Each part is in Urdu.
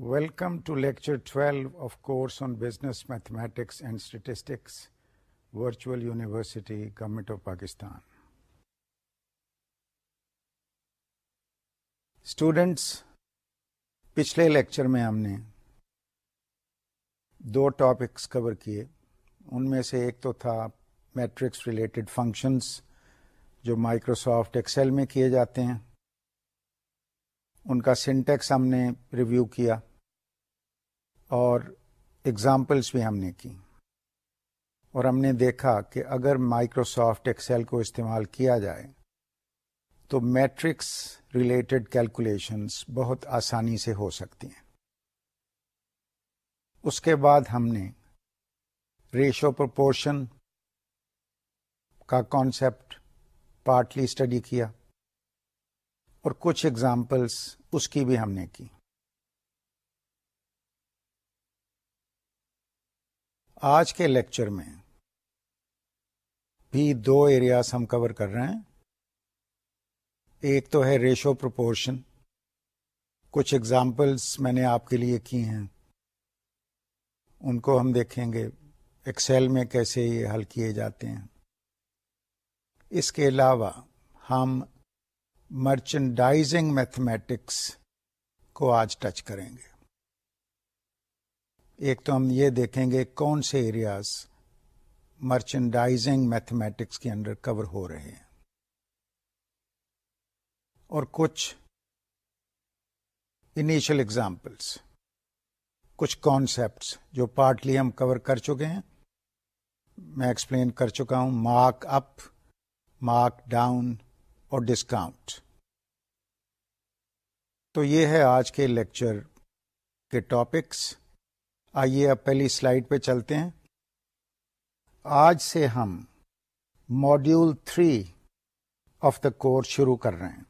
Welcome to Lecture 12 of Course on Business Mathematics and Statistics, Virtual University, Government of Pakistan. Students پچھلے لیکچر میں ہم نے دو ٹاپکس کور کیے ان میں سے ایک تو تھا میٹرکس ریلیٹڈ فنکشنس جو مائکروسافٹ ایکسل میں کیے جاتے ہیں ان کا سنٹیکس ہم نے ریویو کیا اور ایگزامپلس بھی ہم نے کی اور ہم نے دیکھا کہ اگر مائکروسافٹ ایکسل کو استعمال کیا جائے، تو میٹرکس ریلیٹڈ کیلکولیشنس بہت آسانی سے ہو سکتی ہیں۔ اس کے بعد ہم نے ریشو پرپورشن کا کانسیپٹ پارٹلی اسٹڈی کیا۔ اور کچھ ایگزامپلس اس کی بھی ہم نے کی آج کے لیکچر میں بھی دو ایریاز ہم کور کر رہے ہیں۔ ایک تو ہے ریشو پروپورشن کچھ ایگزامپلس میں نے آپ کے لیے کی ہیں۔ ان کو ہم دیکھیں گے۔ ایکسل میں کیسے یہ حل کیے جاتے ہیں۔ اس کے علاوہ ہم مرچنڈائزنگ میتھمیٹکس کو آج ٹچ کریں گے۔ ایک تو ہم یہ دیکھیں گے کون سے ایریاز مرچنڈائزنگ میتھمیٹکس کے اندر کور ہو رہے ہیں۔ اور کچھ انیشل ایگزامپلس کچھ کانسیپٹس جو پارٹلی ہم کور کر چکے ہیں۔ میں ایکسپلین کر چکا ہوں مارک اپ مارک ڈاؤن اور ڈسکاؤنٹ تو یہ ہے آج کے لیکچر کے ٹاپکس آئیے اب پہلی سلائڈ پہ چلتے ہیں۔ آج سے ہم module three of the course شروع کر رہے ہیں۔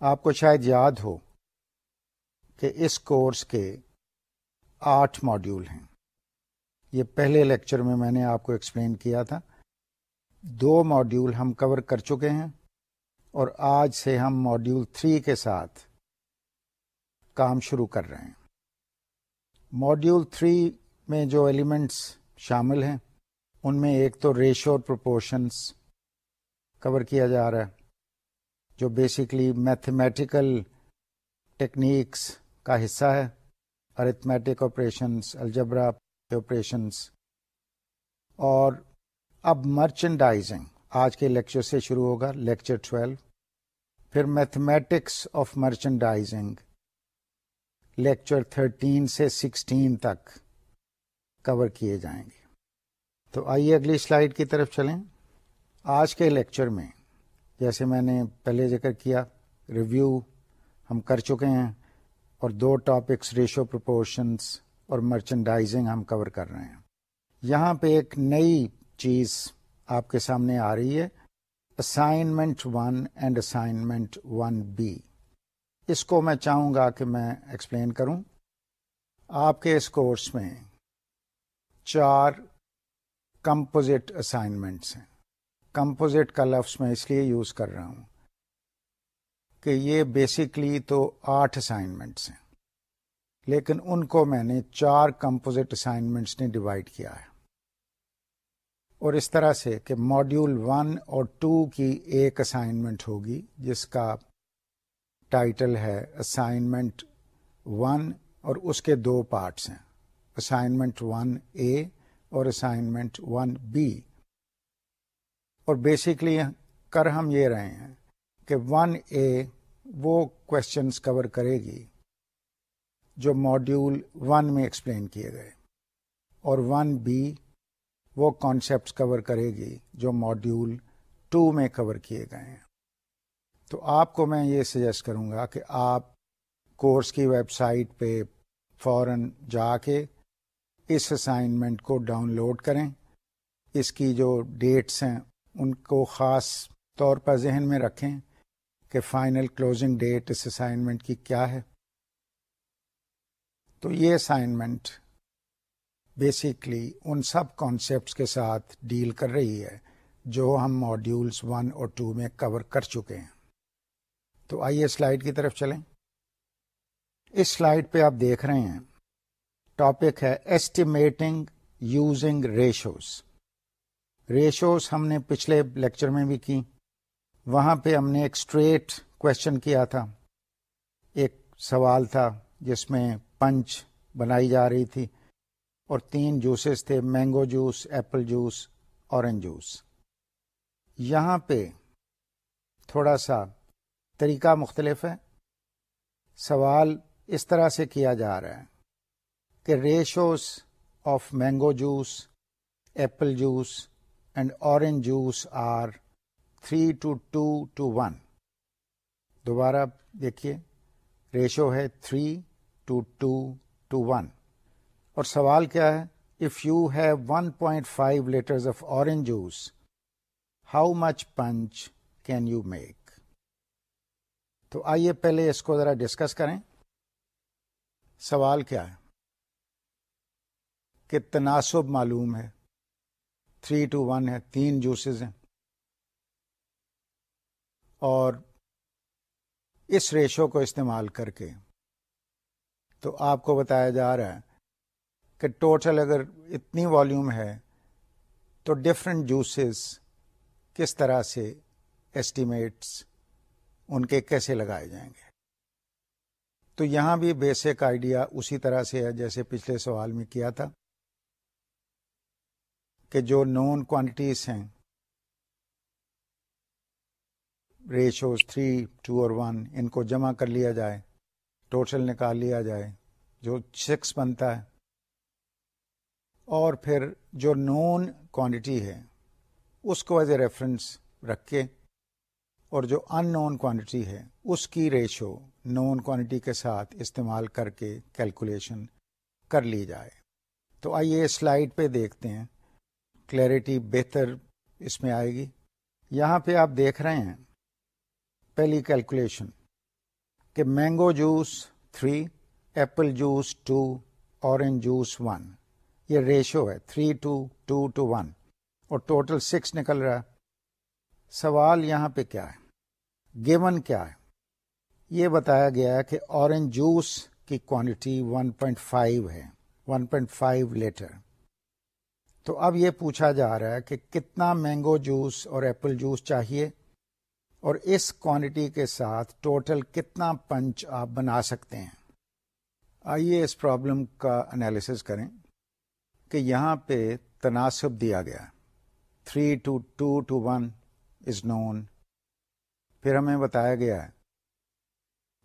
آپ کو شاید یاد ہو کہ اس کورس کے آٹھ ماڈیول ہیں۔ یہ پہلے لیکچر میں میں نے آپ کو ایکسپلین کیا تھا۔ دو ماڈیول ہم کور کر چکے ہیں اور آج سے ہم ماڈیول تھری کے ساتھ کام شروع کر رہے ہیں۔ ماڈیول تھری میں جو ایلیمنٹس شامل ہیں، ان میں ایک تو ریشو اور پروپورشنس کور کیا جا رہا ہے، جو بیسکلی میتھمیٹیکل ٹیکنیکس کا حصہ ہے ارتھمیٹک آپریشنس الجبرا آپریشنس اور اب مرچنڈائزنگ آج کے لیکچر سے شروع ہوگا لیکچر ٹویلو پھر mathematics of merchandising lecture thirteen سے سکسٹین تک کور کیے جائیں گے۔ تو آئیے اگلی سلائیڈ کی طرف چلیں۔ آج کے لیکچر میں جیسے میں نے پہلے ذکر کیا، ریویو ہم کر چکے ہیں اور دو ٹاپکس ریشو پرپورشنس اور مرچنڈائزنگ ہم کور کر رہے ہیں۔ یہاں پہ ایک نئی چیز آپ کے سامنے آ رہی ہے assignment one and assignment one B اس کو میں چاہوں گا کہ میں ایکسپلین کروں۔ آپ کے اس کورس میں چار کمپوزٹ اسائنمنٹس ہیں۔ کمپوزٹ کا لفظ میں اس لیے یوز کر رہا ہوں کہ یہ بیسکلی تو آٹھ اسائنمنٹس ہیں، لیکن ان کو میں نے چار کمپوزٹ اسائنمنٹس نے ڈیوائڈ کیا ہے۔ اور اس طرح سے کہ ماڈیول ون اور ٹو کی ایک اسائنمنٹ ہوگی، جس کا ٹائٹل ہے اسائنمنٹ ون اور اس کے دو پارٹس ہیں۔ اسائنمنٹ ون اے اور اسائنمنٹ ون بی اور بیسکلی کر ہم یہ رہے ہیں کہ ون اے وہ کوشچنس کور کرے گی جو ماڈیول ون میں ایکسپلین کیے گئے۔ اور ون بی وہ کانسیپٹس کور کرے گی جو ماڈیول ٹو میں کور کیے گئے ہیں۔ تو آپ کو میں یہ سجیسٹ کروں گا کہ آپ کورس کی ویب سائٹ پہ فوراً جا کے اس اسائنمنٹ کو ڈاؤن لوڈ کریں۔ اس کی جو ڈیٹس ہیں، ان کو خاص طور پر ذہن میں رکھیں کہ فائنل کلوزنگ ڈیٹ اس اسائنمنٹ کی کیا ہے۔ تو یہ اسائنمنٹ بیسکلی ان سب کانسیپٹس کے ساتھ ڈیل کر رہی ہے جو ہم ماڈیولس ون اور ٹو میں کور کر چکے ہیں۔ تو آئیے سلائڈ کی طرف چلیں۔ اس سلائڈ پہ آپ دیکھ رہے ہیں۔ ٹاپک ہے ایسٹیمیٹنگ یوزنگ ریشوز ریشوز ہم نے پچھلے لیکچر میں بھی کی۔ وہاں پہ ہم نے ایک اسٹریٹ کوشچن کیا تھا۔ ایک سوال تھا جس میں پنچ بنائی جا رہی تھی اور تین جوسز تھے mango juice apple juice orange juice یہاں پہ تھوڑا سا طریقہ مختلف ہے سوال اس طرح سے کیا جا رہا ہے کہ ratios of mango juice, apple juice and orange juice are three to two to one. دوبارہ دیکھیے، ریشو ہے three to two to one. اور سوال کیا ہے؟ If you have one point five litre of orange juice how much punch can you make تو آئیے پہلے اس کو ذرا ڈسکس کریں۔ سوال کیا ہے؟ کہ تناسب معلوم ہے؟ تھری ٹو ون ہے، تین جوسز ہیں۔ اور اس ریشو کو استعمال کر کے تو آپ کو بتایا جا رہا ہے کہ ٹوٹل اگر اتنی والیوم ہے تو ڈفرینٹ جوسز کس طرح سے ایسٹیمیٹس ان کے کیسے لگائے جائیں گے؟ تو یہاں بھی بیسک آئیڈیا اسی طرح سے ہے جیسے پچھلے سوال میں کیا تھا کہ جو نون کوانٹیز ہیں ریشوز تھری ٹو اور ون ان کو جمع کر لیا جائے ٹوٹل نکال لیا جائے، جو سکس بنتا ہے۔ اور پھر جو نون کوانٹٹی ہے، اس کو ایز اے ریفرنس رکھ کے اور جو ان نون کوانٹٹی ہے، اس کی ریشو نون کوانٹٹی کے ساتھ استعمال کر کے کیلکولیشن کر لی جائے۔ تو آئیے سلائڈ پہ دیکھتے ہیں۔ کلیئرٹی بہتر اس میں آئے گی۔ یہاں پہ آپ دیکھ رہے ہیں۔ پہلی کیلکولیشن کہ mango juice three apple juice two orange juice one یہ ریشو ہے three to two to one اور ٹوٹل سکس نکل رہا ہے۔ سوال یہاں پہ کیا ہے؟ گیون کیا ہے؟ یہ بتایا گیا ہے کہ اورنج جوس کی کوانٹٹی 1.5 ہے 1.5 لیٹر۔ تو اب یہ پوچھا جا رہا ہے کہ کتنا مینگو جوس اور ایپل جوس چاہیے؟ اور اس کوانٹٹی کے ساتھ ٹوٹل کتنا پنچ آپ بنا سکتے ہیں؟ آئیے اس پرابلم کا انالیس کریں کہ یہاں پہ تناسب دیا گیا۔ Three to two to one is known. پھر ہمیں بتایا گیا ہے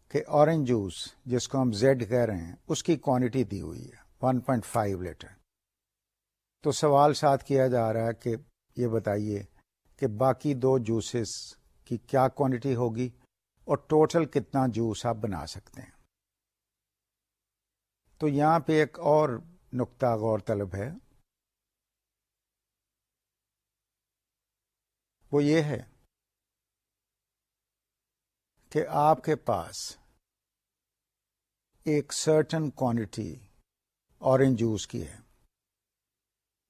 کہ اورنج جوس جس کو ہم زیڈ کہہ رہے ہیں، اس کی کوانٹٹی دی ہوئی ہے 1.5 پوائنٹ فائیو لیٹر۔ تو سوال ساتھ کیا جا رہا ہے کہ یہ بتائیے کہ باقی دو جوسز کی کیا کوانٹٹی ہوگی اور ٹوٹل کتنا جوس آپ بنا سکتے ہیں۔ تو یہاں پہ ایک اور نقطہ غور طلب ہے۔ وہ یہ ہے کہ آپ کے پاس ایک سرٹن کوانٹٹی اورنج جوس کی ہے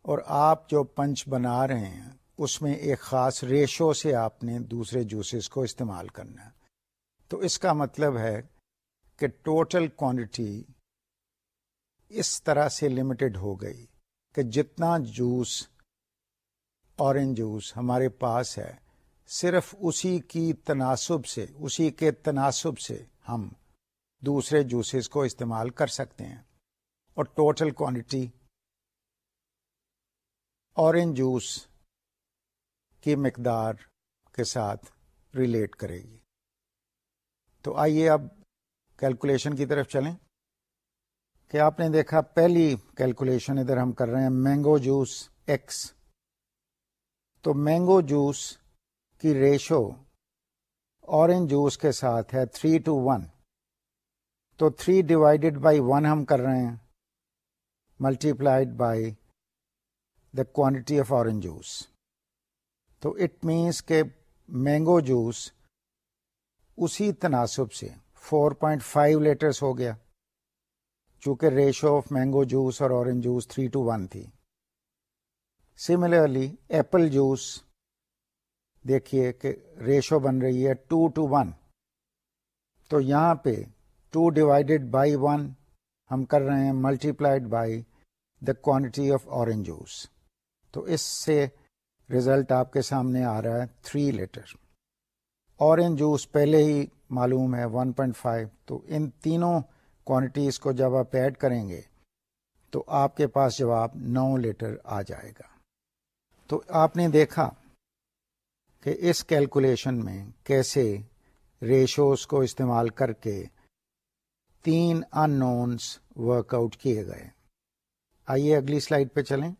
اور آپ جو پنچ بنا رہے ہیں، اس میں ایک خاص ریشو سے آپ نے دوسرے جوسز کو استعمال کرنا ہے۔ تو اس کا مطلب ہے کہ ٹوٹل کوانٹٹی اس طرح سے لمیٹڈ ہو گئی کہ جتنا جوس اورنج جوس ہمارے پاس ہے صرف اسی کی تناسب سے، اسی کے تناسب سے ہم دوسرے جوسز کو استعمال کر سکتے ہیں۔ اور ٹوٹل کوانٹٹی اورنج جوس کی مقدار کے ساتھ ریلیٹ کرے گی۔ تو آئیے اب کیلکولیشن کی طرف چلیں۔ کہ آپ نے دیکھا پہلی کیلکولیشن ادھر ہم کر رہے ہیں مینگو جوس ایکس تو مینگو جوس کی ریشو اورنج جوس کے ساتھ ہے تھری ٹو ون۔ تو تھری ڈیوائڈیڈ بائی ون ہم کر رہے ہیں۔ Multiplied by the quantity of orange juice. تو اٹ مینس کہ مینگو جوس اسی تناسب سے فور پوائنٹ فائیو لیٹرس ہو گیا۔ چونکہ ریشو آف مینگو جوس اور orange juice three to one تھی۔ سملرلی ایپل جوس دیکھیے کہ ریشو بن رہی ہے ٹو ٹو ون۔ تو یہاں پہ ٹو ڈیوائڈیڈ بائی ون ہم کر رہے ہیں multiplied by the quantity of orange juice. تو اس سے ریزلٹ آپ کے سامنے آ رہا ہے تھری لیٹر۔ اورنج جوس پہلے ہی معلوم ہے 1.5 تو ان تینوں کوانٹیز کو جب آپ ایڈ کریں گے تو آپ کے پاس جواب نو لیٹر آ جائے گا۔ تو آپ نے دیکھا کہ اس کیلکولیشن میں کیسے ریشوز کو استعمال کر کے تین ان نونس ورک آؤٹ کیے گئے۔ آئیے اگلی سلائڈ پہ چلیں۔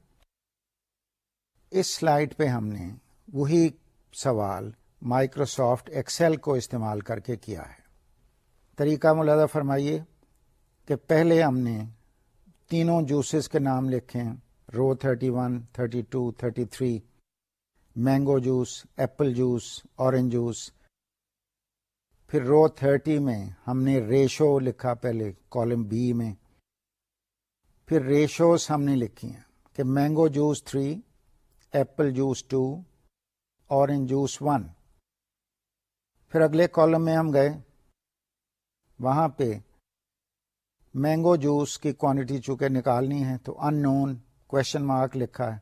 اس سلائڈ پہ ہم نے وہی سوال مائکروسافٹ ایکسل کو استعمال کر کے کیا ہے۔ طریقہ ملادہ فرمائیے کہ پہلے ہم نے تینوں جوسز کے نام لکھے row thirty one thirty two thirty three mango juice, apple juice, orange juice. پھر رو تھرٹی میں ہم نے ریشو لکھا پہلے کالم بی میں۔ پھر ریشوز ہم نے لکھی ہیں کہ mango juice three, apple juice two, orange juice one. پھر اگلے کالم میں ہم گئے۔ وہاں پہ مینگو جوس کی کوانٹٹی چونکہ نکالنی ہے تو ان نون کوشچن مارک لکھا ہے۔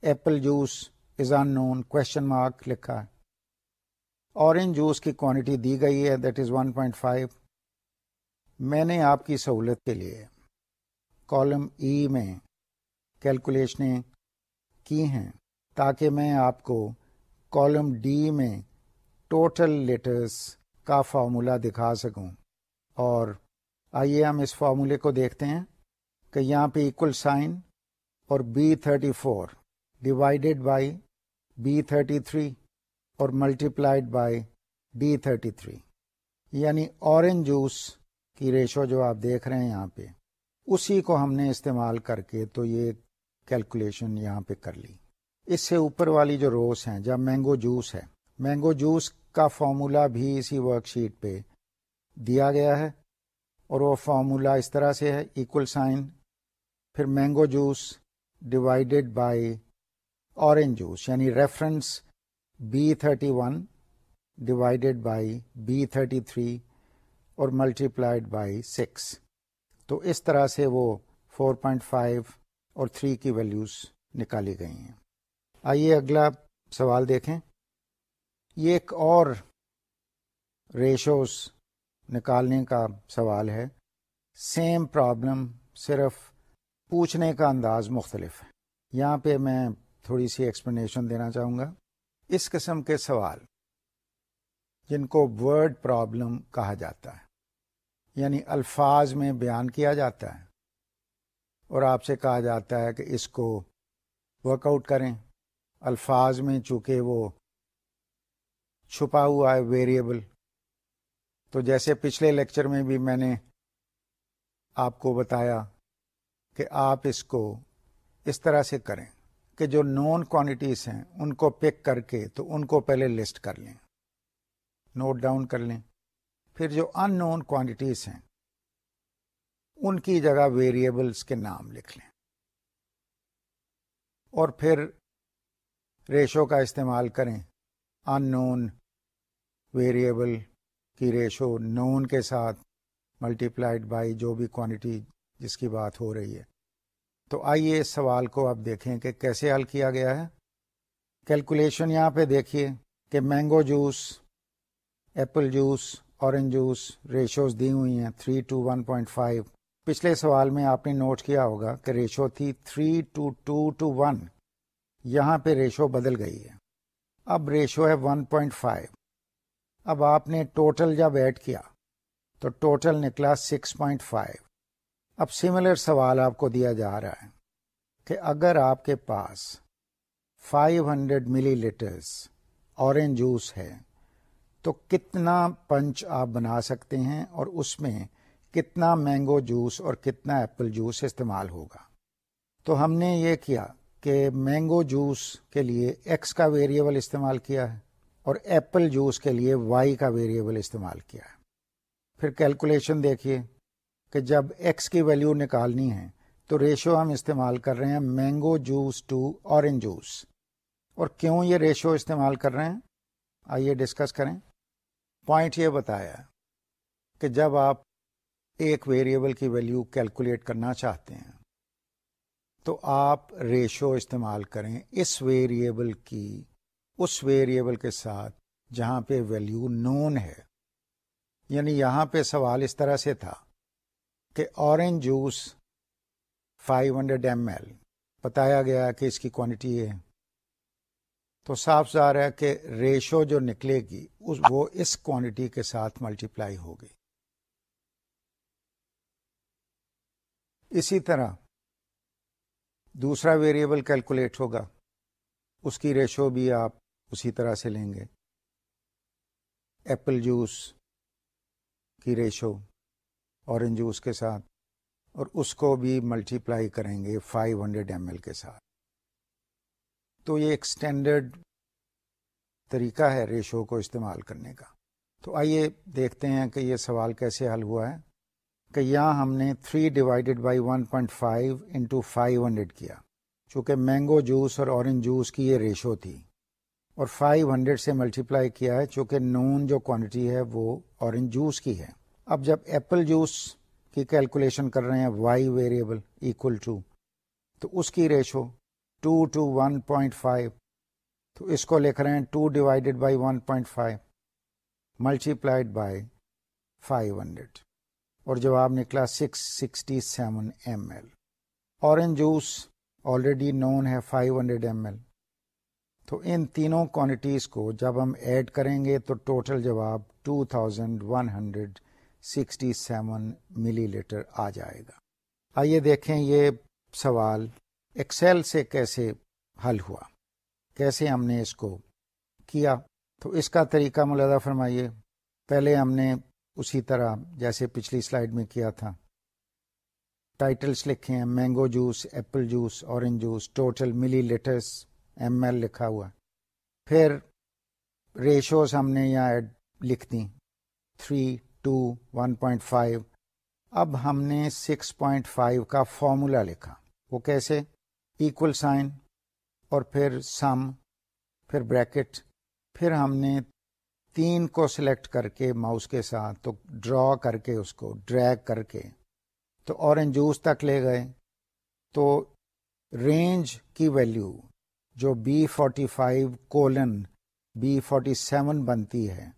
Apple juice is unknown question mark لکھا ہے۔ اورنج جوس کی کوانٹٹی دی گئی ہے دیٹ از 1.5 میں نے آپ کی سہولت کے لیے کالم ای e میں کیلکولیشنیں کی ہیں تاکہ میں آپ کو کالم ڈی میں ٹوٹل لیٹرز کا فارمولا دکھا سکوں۔ اور آئیے ہم اس فارمولے کو دیکھتے ہیں کہ یہاں پہ ایکول سائن اور B thirty four divided by B thirty three اور multiplied by D thirty three یعنی اورنج جوس کی ریشو جو آپ دیکھ رہے ہیں یہاں پہ، اسی کو ہم نے استعمال کر کے تو یہ کیلکولیشن یہاں پہ کر لی۔ اس سے اوپر والی جو روز ہیں جب مینگو جوس ہے مینگو جوس کا فارمولا بھی اسی ورک شیٹ پہ دیا گیا ہے اور وہ فارمولا اس طرح سے ہے ایکول سائن پھر mango juice divided by orange juice یعنی reference B thirty one divided by B thirty three اور ملٹی پلائڈ بائی سکس تو اس طرح سے وہ فور پوائنٹ فائیو اور تھری کی ویلیوز نکالی گئی ہیں۔ آئیے اگلا سوال دیکھیں۔ یہ ایک اور ریشوز نکالنے کا سوال ہے۔ سیم پرابلم صرف پوچھنے کا انداز مختلف ہے۔ یہاں پہ میں تھوڑی سی ایکسپلینیشن دینا چاہوں گا۔ اس قسم کے سوال جن کو ورڈ پرابلم کہا جاتا ہے یعنی الفاظ میں بیان کیا جاتا ہے۔ اور آپ سے کہا جاتا ہے کہ اس کو ورک آؤٹ کریں۔ الفاظ میں چونکہ وہ چھپا ہوا ہے ویریبل تو جیسے پچھلے لیکچر میں بھی میں نے آپ کو بتایا کہ آپ اس کو اس طرح سے کریں۔ کہ جو نون کوانٹیز ہیں ان کو پک کر کے تو ان کو پہلے لسٹ کر لیں۔ نوٹ ڈاؤن کر لیں۔ پھر جو ان نون کوانٹیز ہیں، ان کی جگہ ویریبلس کے نام لکھ لیں۔ اور پھر ریشو کا استعمال کریں۔ ان نون ویریبل کی ریشو نون کے ساتھ ملٹی پلائڈ بائی جو بھی کوانٹٹی جس کی بات ہو رہی ہے۔ تو آئیے اس سوال کو آپ دیکھیں کہ کیسے حل کیا گیا ہے۔ کیلکولیشن یہاں پہ دیکھیے کہ mango juice, apple juice, orange juice ratios دی ہوئی ہیں three two one point five. پچھلے سوال میں آپ نے نوٹ کیا ہوگا کہ ریشو تھی three to two to one. یہاں پہ ریشو بدل گئی ہے۔ اب ریشو ہے ون پوائنٹ فائیو۔ اب آپ نے ٹوٹل جب ایڈ کیا تو ٹوٹل نکلا سکس پوائنٹ فائیو۔ اب سملر سوال آپ کو دیا جا رہا ہے کہ اگر آپ کے پاس five hundred millilitres orange juice ہے، تو کتنا پنچ آپ بنا سکتے ہیں اور اس میں کتنا مینگو جوس اور کتنا ایپل جوس استعمال ہوگا؟ تو ہم نے یہ کیا کہ مینگو جوس کے لیے ایکس کا ویریبل استعمال کیا ہے اور ایپل جوس کے لیے وائی کا ویریبل استعمال کیا ہے۔ پھر کیلکولیشن دیکھیے۔ کہ جب ایکس کی ویلیو نکالنی ہے، تو ریشو ہم استعمال کر رہے ہیں mango juice to orange juice اور کیوں یہ ریشو استعمال کر رہے ہیں؟ آئیے ڈسکس کریں۔ پوائنٹ یہ بتایا کہ جب آپ ایک ویریبل کی ویلیو کیلکولیٹ کرنا چاہتے ہیں، تو آپ ریشو استعمال کریں اس ویریبل کی، اس ویریبل کے ساتھ جہاں پہ ویلیو نون ہے۔ یعنی یہاں پہ سوال اس طرح سے تھا۔ کہ اورنج جوس 500 ہنڈریڈ ایم ایل بتایا گیا کہ اس کی کوانٹٹی ہے۔ تو صاف ظاہر ہے کہ ریشو جو نکلے گی وہ اس کوانٹٹی کے ساتھ ملٹیپلائی ہوگی اسی طرح دوسرا ویریبل کیلکولیٹ ہوگا۔ اس کی ریشو بھی آپ اسی طرح سے لیں گے۔ ایپل جوس کی ریشو اورنج جوس کے ساتھ اور اس کو بھی ملٹیپلائی کریں گے 500 ہنڈریڈ ایم ایل کے ساتھ۔ تو یہ ایک اسٹینڈرڈ طریقہ ہے ریشو کو استعمال کرنے کا۔ تو آئیے دیکھتے ہیں کہ یہ سوال کیسے حل ہوا ہے کہ یہاں ہم نے 3 divided by 1.5 point five into five hundred کیا۔ چونکہ مینگو جوس اور اورنج جوس کی یہ ریشو تھی اور 500 سے ملٹیپلائی کیا ہے چونکہ نون جو کوانٹٹی ہے وہ اورنج جوس کی ہے۔ اب جب ایپل جوس کی کیلکولیشن کر رہے ہیں وائی ویریبل اکول ٹو تو اس کی ratio two to one point five تو اس کو لکھ رہے ہیں two divided by one point five multiplied by five hundred اور جواب نکلا six sixty seven M L orange juice already known ہے فائیو ہنڈریڈ ایم ایل تو ان تینوں کوانٹیز کو جب ہم ایڈ کریں گے تو ٹوٹل جواب ٹو تھاؤزینڈ ون ہنڈریڈ 2167 ملی لیٹر آ جائے گا۔ آئیے دیکھیں یہ سوال ایکسل سے کیسے حل ہوا؟ کیسے ہم نے اس کو کیا؟ تو اس کا طریقہ ملازہ فرمائیے۔ پہلے ہم نے اسی طرح جیسے پچھلی سلائیڈ میں کیا تھا۔ ٹائٹلز لکھے ہیں، mango juice, apple juice, orange juice, total millilitres ML L لکھا ہوا۔ پھر ریشوز ہم نے یہاں لکھ دی three two one point five. اب ہم نے سکس پوائنٹ فائیو کا فارمولا لکھا۔ وہ کیسے؟ ایکول سائن اور پھر سم پھر بریکٹ پھر ہم نے تین کو سلیکٹ کر کے ماؤس کے ساتھ، تو ڈرا کر کے اس کو ڈریگ کر کے تو اورنج جوس تک لے گئے۔ تو رینج کی ویلیو جو B forty five colon B forty seven بنتی ہے،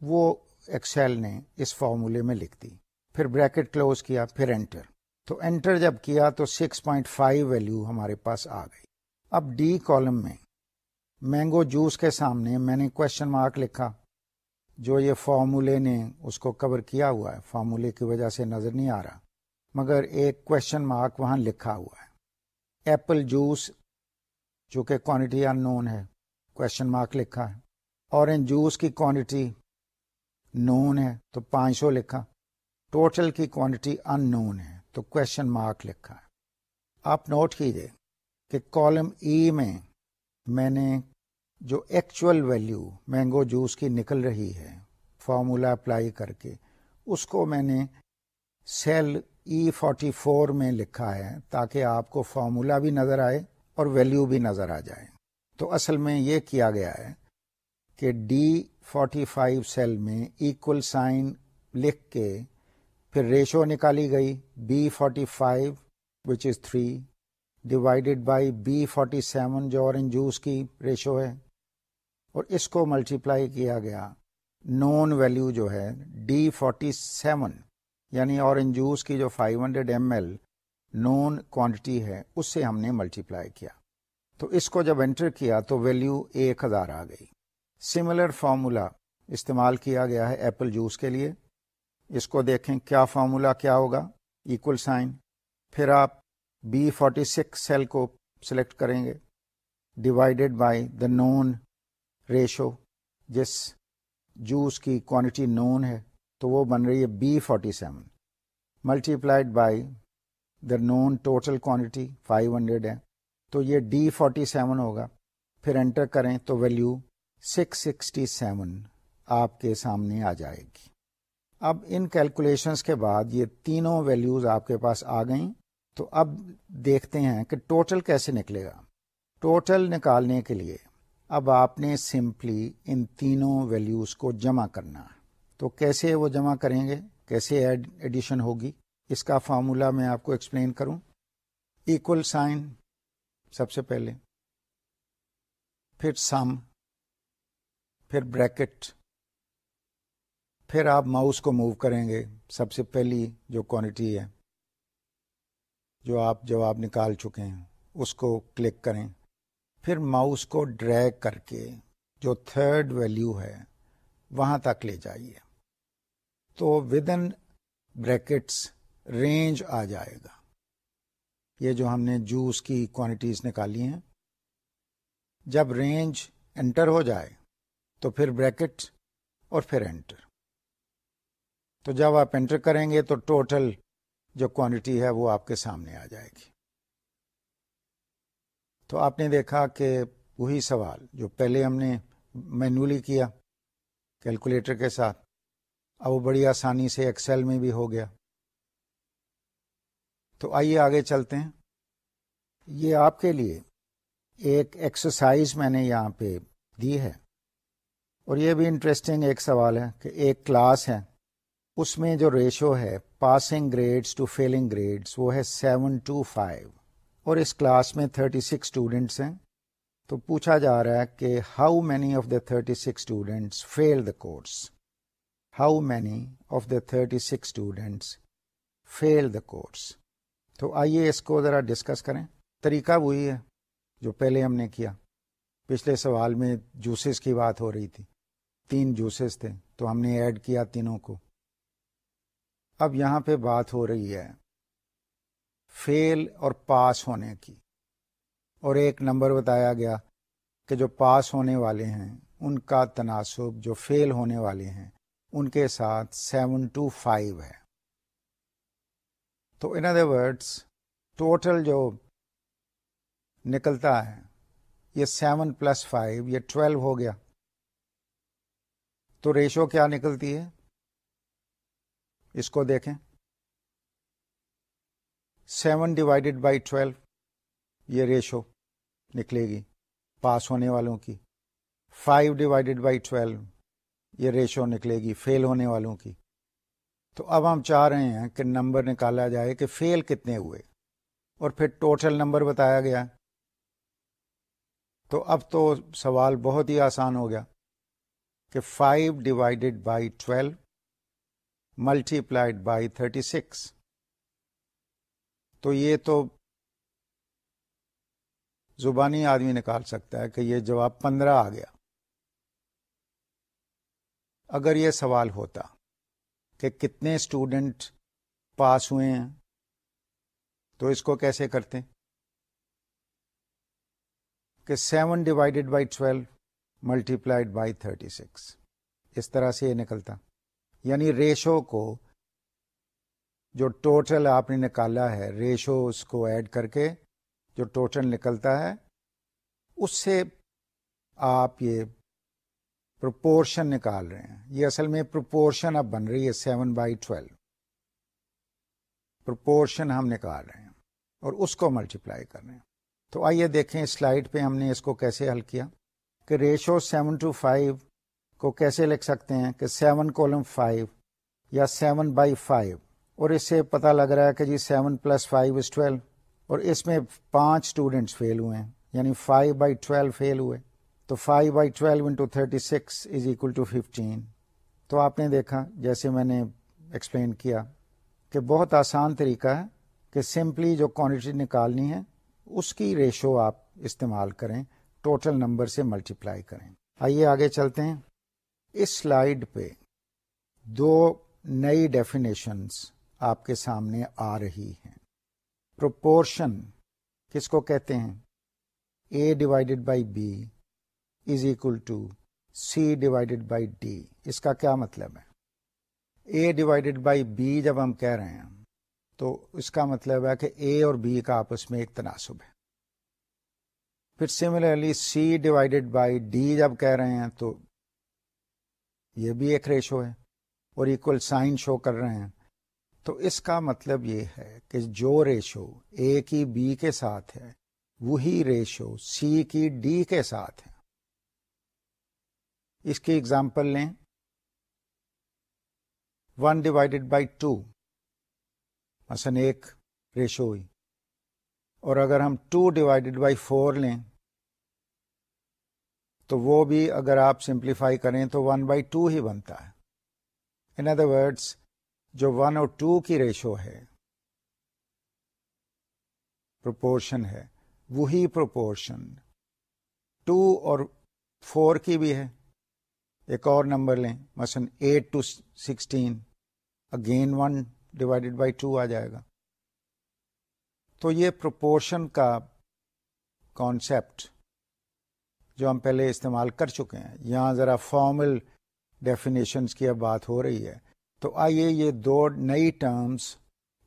وہ ایکسل نے اس فارمولے میں لکھ دی۔ پھر بریکٹ کلوز کیا، پھر انٹر تو انٹر جب کیا تو سکس پوائنٹ فائیو ویلو ہمارے پاس آ گئی۔ اب ڈی کالم میں مینگو جوس کے سامنے میں نے کوشچن مارک لکھا۔ جو یہ فارمولے نے اس کو کور کیا ہوا ہے فارمولے کی وجہ سے نظر نہیں آ رہا، مگر ایک کوشچن مارک وہاں لکھا ہوا ہے۔ ایپل جوس چونکہ کوانٹٹی ان نون ہے کوشچن مارک لکھا ہے۔ اورنج جوس کی کوانٹٹی نون ہے تو پانچ سو لکھا۔ ٹوٹل کی کوانٹٹی ان نون ہے تو کوشچن مارک لکھا۔ ہے آپ نوٹ کیجیے کہ کالم ای e میں میں نے جو ایکچوئل ویلیو مینگو جوس کی نکل رہی ہے فارمولا اپلائی کر کے، اس کو میں نے سیل ای فورٹی فور میں لکھا ہے تاکہ آپ کو فارمولا بھی نظر آئے اور ویلیو بھی نظر آ جائے۔ تو اصل میں یہ کیا گیا ہے کہ ڈی فورٹی فائیو سیل میں ایکول سائن لکھ کے پھر ریشو نکالی گئی B forty five which is three divided by B forty seven جو اورنج جوس کی ریشو ہے، اور اس کو ملٹیپلائی کیا گیا. نون ویلیو جو ہے ڈی فورٹی سیون یعنی اورنج جوس کی جو فائیو ہنڈریڈ ایم ایل نون کوانٹٹی ہے، اس سے ہم نے ملٹیپلائی کیا. تو اس کو جب انٹر کیا تو ویلیو ایک ہزار آ گئی. سملر فارمولا استعمال کیا گیا ہے ایپل جوس کے لیے۔ اس کو دیکھیں کیا فارمولا کیا ہوگا۔ ایکول سائن پھر آپ بی فورٹی سکس سیل کو سلیکٹ کریں گے۔ Divided by the known ratio جس جوس کی کوانٹٹی نون ہے، تو وہ بن رہی ہے B forty seven multiplied by the known total quantity 500 hundred ہے۔ تو یہ ڈی فورٹی سیون ہوگا۔ پھر انٹر کریں تو ویلو سکس سکسٹی سیون آپ کے سامنے آ جائے گی۔ اب ان کیلکولیشنس کے بعد یہ تینوں ویلوز آپ کے پاس آ گئیں۔ تو اب دیکھتے ہیں کہ ٹوٹل کیسے نکلے گا۔ ٹوٹل نکالنے کے لیے اب آپ نے سمپلی ان تینوں ویلوز کو جمع کرنا تو کیسے وہ جمع کریں گے؟ کیسے ایڈیشن ہوگی؟ اس کا فارمولا میں آپ کو ایکسپلین کروں۔ ایکول سائن سب سے پہلے۔ پھر سم پھر بریکٹ پھر آپ ماؤس کو موو کریں گے. سب سے پہلی جو کوانٹٹی ہے، جو آپ جواب نکال چکے ہیں، اس کو کلک کریں. پھر ماؤس کو ڈریگ کر کے جو تھرڈ ویلیو ہے، وہاں تک لے جائیے. تو ود ان بریکٹس رینج آ جائے گا. یہ جو ہم نے جوس کی کوانٹیز نکالی ہیں، جب رینج انٹر ہو جائے تو پھر بریکٹ اور پھر انٹر تو جب آپ انٹر کریں گے تو ٹوٹل جو کوانٹٹی ہے وہ آپ کے سامنے آ جائے گی. تو آپ نے دیکھا کہ وہی سوال جو پہلے ہم نے مینولی کیا کیلکولیٹر کے ساتھ، اب وہ بڑی آسانی سے ایکسل میں بھی ہو گیا. تو آئیے آگے چلتے ہیں. یہ آپ کے لیے ایک ایکسرسائز میں نے یہاں پہ دی ہے. اور یہ بھی انٹرسٹنگ ایک سوال ہے کہ ایک کلاس ہے، اس میں جو ریشو ہے passing grades to failing grades وہ ہے سیون ٹو فائیو اور اس کلاس میں تھرٹی سکس اسٹوڈینٹس ہیں۔ تو پوچھا جا رہا ہے کہ how many of the thirty six students fail the course how many of the thirty six students fail the course تو آئیے اس کو ذرا ڈسکس کریں۔ طریقہ وہی ہے جو پہلے ہم نے کیا۔ پچھلے سوال میں جوسز کی بات ہو رہی تھی۔ تین جوسز تھے تو ہم نے ایڈ کیا تینوں کو۔ اب یہاں پہ بات ہو رہی ہے۔ فیل اور پاس ہونے کی۔ اور ایک نمبر بتایا گیا کہ جو پاس ہونے والے ہیں، ان کا تناسب جو فیل ہونے والے ہیں، ان کے ساتھ سیون ٹو فائیو ہے۔ تو ان ادر ورڈس ٹوٹل جو نکلتا ہے، یہ سیون پلس فائیو، یہ ٹویلو ہو گیا۔ تو ریشو کیا نکلتی ہے؟ اس کو دیکھیں۔ سیون ڈیوائڈیڈ بائی ٹویلو، یہ ریشو نکلے گی، پاس ہونے والوں کی۔ فائیو ڈیوائڈیڈ بائی ٹویلو، یہ ریشو نکلے گی، فیل ہونے والوں کی۔ تو اب ہم چاہ رہے ہیں کہ نمبر نکالا جائے کہ فیل کتنے ہوئے۔ اور پھر ٹوٹل نمبر بتایا گیا۔ تو اب تو سوال بہت ہی آسان ہو گیا۔ کہ five divided by twelve multiplied by thirty six تو یہ تو زبانی آدمی نکال سکتا ہے کہ یہ جواب پندرہ آ گیا۔ اگر یہ سوال ہوتا کہ کتنے اسٹوڈنٹ پاس ہوئے ہیں، تو اس کو کیسے کرتے؟ کہ seven divided by twelve multiplied by thirty six اس طرح سے یہ نکلتا۔ یعنی ریشو کو جو ٹوٹل آپ نے نکالا ہے، ریشو اس کو ایڈ کر کے جو ٹوٹل نکلتا ہے، اس سے آپ یہ پروپورشن نکال رہے ہیں۔ یہ اصل میں پروپورشن اب بن رہی ہے سیون بائی ٹویلو پروپورشن ہم نکال رہے ہیں اور اس کو ملٹیپلائی کر رہے ہیں۔ تو آئیے دیکھیں سلائڈ پہ ہم نے اس کو کیسے حل کیا۔ کہ ریشو سیون ٹو فائیو کو کیسے لکھ سکتے ہیں کہ سیون کولم فائیو یا سیون بائی فائیو اور اس سے پتا لگ رہا ہے کہ جی seven plus five is twelve اور اس میں پانچ اسٹوڈینٹس فیل ہوئے ہیں یعنی فائیو بائی ٹویلو فیل ہوئے۔ تو five by twelve into thirty six is equal to fifteen. تو آپ نے دیکھا، جیسے میں نے ایکسپلین کیا، کہ بہت آسان طریقہ ہے کہ سمپلی جو کوانٹٹی نکالنی ہے، اس کی ریشو آپ استعمال کریں۔ ٹوٹل نمبر سے ملٹیپلائی کریں۔ آئیے آگے چلتے ہیں۔ اس سلائڈ پہ دو نئی ڈیفینیشنس آپ کے سامنے آ رہی ہیں۔ پروپورشن کس کو کہتے ہیں؟ A divided by B is equal to C divided by D اس کا کیا مطلب ہے؟ اے ڈیوائڈیڈ بائی بی جب ہم کہہ رہے ہیں تو اس کا مطلب ہے کہ اے اور بی کا آپس میں ایک تناسب ہے۔ پھر similarly C divided by D جب کہہ رہے ہیں تو یہ بھی ایک ریشو ہے اور اکول سائن شو کر رہے ہیں۔ تو اس کا مطلب یہ ہے کہ جو ریشو اے کی بی کے ساتھ ہے، وہی ریشو سی کی ڈی کے ساتھ ہے۔ اس کی اگزامپل لیں۔ ون ڈیوائڈیڈ بائی ٹو مثلاً ایک ریشو ہوئی۔ اور اگر ہم ٹو ڈیوائڈیڈ بائی فور لیں تو وہ بھی اگر آپ سمپلیفائی کریں تو ون بائی ٹو ہی بنتا ہے۔ ان ادر ورڈس جو ون اور ٹو کی ریشو ہے پروپورشن ہے، وہی پروپورشن ٹو اور فور کی بھی ہے۔ ایک اور نمبر لیں، مثلاً eight to sixteen again one divided by two آ جائے گا۔ تو یہ پروپورشن کا کانسیپٹ جو ہم پہلے استعمال کر چکے ہیں۔ یہاں ذرا فارمل ڈیفینیشنس کی اب بات ہو رہی ہے۔ تو آئیے یہ دو نئی ٹرمز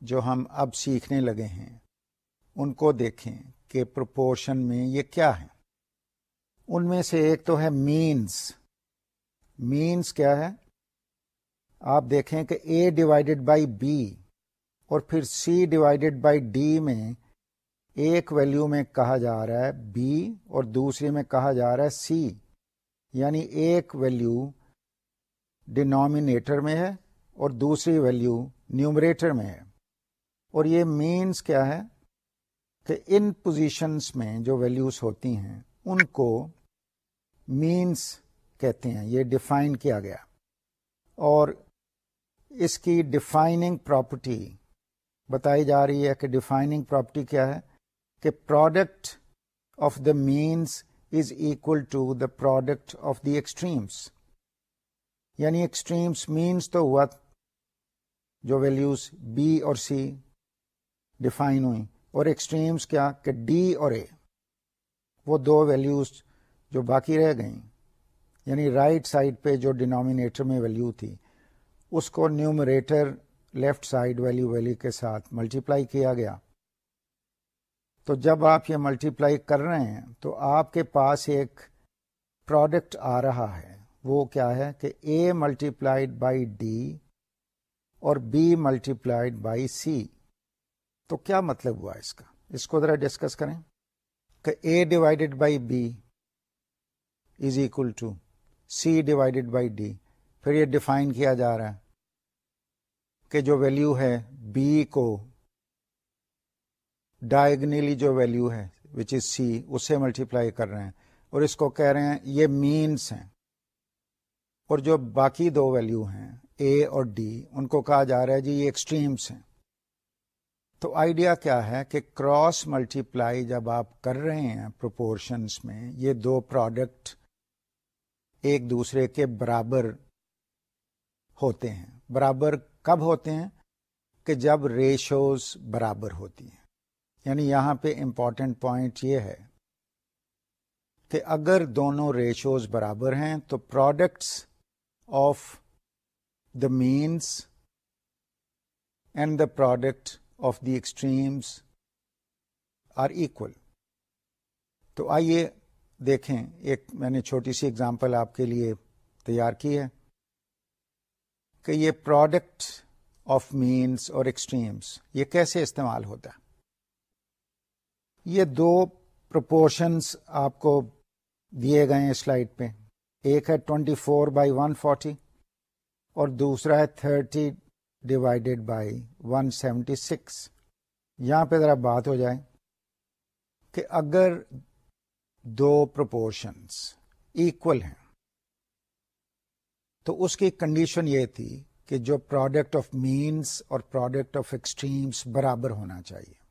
جو ہم اب سیکھنے لگے ہیں، ان کو دیکھیں کہ پروپورشن میں یہ کیا ہے۔ ان میں سے ایک تو ہے مینس مینس کیا ہے؟ آپ دیکھیں کہ اے ڈیوائڈیڈ بائی بی اور پھر سی ڈیوائڈیڈ بائی ڈی میں ایک ویلیو میں کہا جا رہا ہے بی اور دوسری میں کہا جا رہا ہے سی یعنی ایک ویلیو ڈینومینیٹر میں ہے اور دوسری ویلیو نیومریٹر میں ہے۔ اور یہ مینس کیا ہے؟ کہ ان پوزیشنس میں جو ویلیوز ہوتی ہیں، ان کو مینس کہتے ہیں، یہ ڈیفائن کیا گیا۔ اور اس کی ڈیفائننگ پراپرٹی بتائی جا رہی ہے کہ ڈیفائننگ پراپرٹی کیا ہے؟ کہ product of the means is equal to the product of the extremes یعنی ایکسٹریمس مینس تو ہوا جو ویلوز بی اور سی ڈیفائن ہوئی اور ایکسٹریمس کیا کہ ڈی اور اے وہ دو ویلوز جو باقی رہ گئیں. یعنی رائٹ right سائڈ پہ جو ڈینومینیٹر میں ویلو تھی، اس کو numerator left side value value کے ساتھ ملٹیپلائی کیا گیا. تو جب آپ یہ ملٹیپلائی کر رہے ہیں تو آپ کے پاس ایک پروڈکٹ آ رہا ہے۔ وہ کیا ہے کہ اے ملٹیپلائڈ بائی ڈی اور بی ملٹیپلائڈ بائی سی تو کیا مطلب ہوا اس کا؟ اس کو ذرا ڈسکس کریں کہ A divided by B is equal to C divided by D پھر یہ ڈیفائن کیا جا رہا ہے کہ جو ویلیو ہے بی کو ڈائگنیلی جو ویلیو ہے وچ از سی اس سے ملٹیپلائی کر رہے ہیں اور اس کو کہہ رہے ہیں یہ مینس ہیں اور جو باقی دو ویلیو ہیں اے اور ڈی ان کو کہا جا رہا ہے جی یہ ایکسٹریمس ہیں۔ تو آئیڈیا کیا ہے کہ کراس ملٹیپلائی جب آپ کر رہے ہیں پروپورشنس میں، یہ دو پروڈکٹ ایک دوسرے کے برابر ہوتے ہیں۔ برابر کب ہوتے ہیں؟ کہ جب ریشوز برابر ہوتی ہیں۔ یعنی یہاں پہ امپورٹنٹ پوائنٹ یہ ہے کہ اگر دونوں ریشوز برابر ہیں تو products of the means and the product of the extremes are equal تو آئیے دیکھیں، ایک میں نے چھوٹی سی اگزامپل آپ کے لیے تیار کی ہے کہ یہ پروڈکٹ آف مینس اور ایکسٹریمس یہ کیسے استعمال ہوتا ہے؟ یہ دو پروپورشنس آپ کو دیے گئے ہیں سلائڈ پہ۔ ایک ہے twenty four by one forty اور دوسرا ہے thirty divided by one seventy six یہاں پہ ذرا بات ہو جائے کہ اگر دو پروپورشنس ایکول ہیں تو اس کی کنڈیشن یہ تھی کہ جو پروڈکٹ آف مینس اور پروڈکٹ آف ایکسٹریمس برابر ہونا چاہیے۔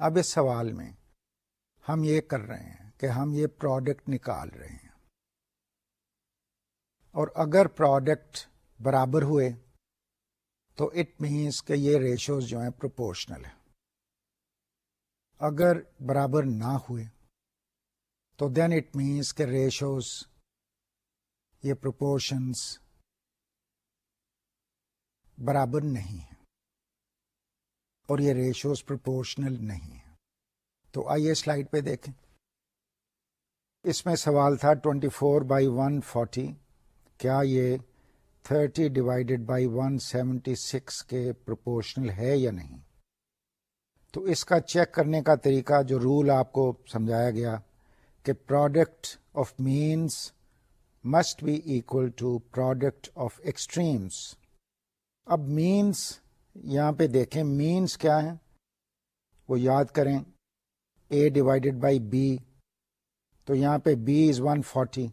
اب اس سوال میں ہم یہ کر رہے ہیں کہ ہم یہ پروڈکٹ نکال رہے ہیں۔ اور اگر پروڈکٹ برابر ہوئے، تو اٹ مینس کہ یہ ریشوز جو ہیں پروپورشنل ہیں۔ اگر برابر نہ ہوئے، تو دین اٹ مینس کہ ریشوز یہ پروپورشنس برابر نہیں۔ ہے اور یہ ریشوز پروپورشنل نہیں ہے تو آئیے سلائڈ پہ دیکھیں۔ اس میں سوال تھا twenty four by one forty کیا یہ thirty divided by one seventy six کے پروپورشنل ہے یا نہیں؟ تو اس کا چیک کرنے کا طریقہ جو رول آپ کو سمجھایا گیا کہ product of means must be equal to product of extremes. اب مینس یہاں پہ دیکھیں مینس کیا ہے وہ یاد کریں اے ڈیوائڈیڈ بائی بی تو یہاں پہ بی از ون فورٹی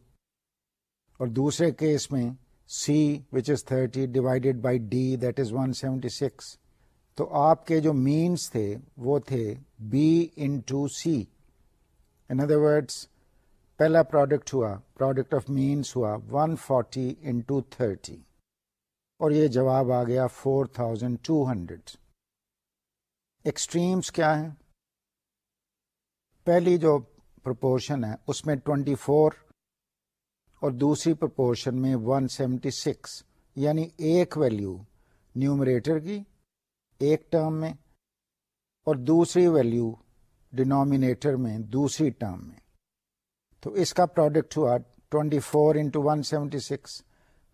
اور دوسرے کیس میں C which is thirty divided by D that is one seventy six تو آپ کے جو مینس تھے، وہ تھے B into C in other words پہلا پروڈکٹ ہوا پروڈکٹ آف مینس ہوا ون فورٹی انٹو تھرٹی اور یہ جواب آ گیا four thousand two hundred extremes کیا ہیں؟ پہلی جو پرپورشن ہے، اس میں ٹوینٹی فور اور دوسری پرپورشن میں ون سیونٹی سکس یعنی ایک ویلو نیومریٹر کی ایک ٹرم میں اور دوسری ویلو ڈینومینیٹر میں دوسری ٹرم میں. تو اس کا پروڈکٹ ہوا twenty four into one seventy six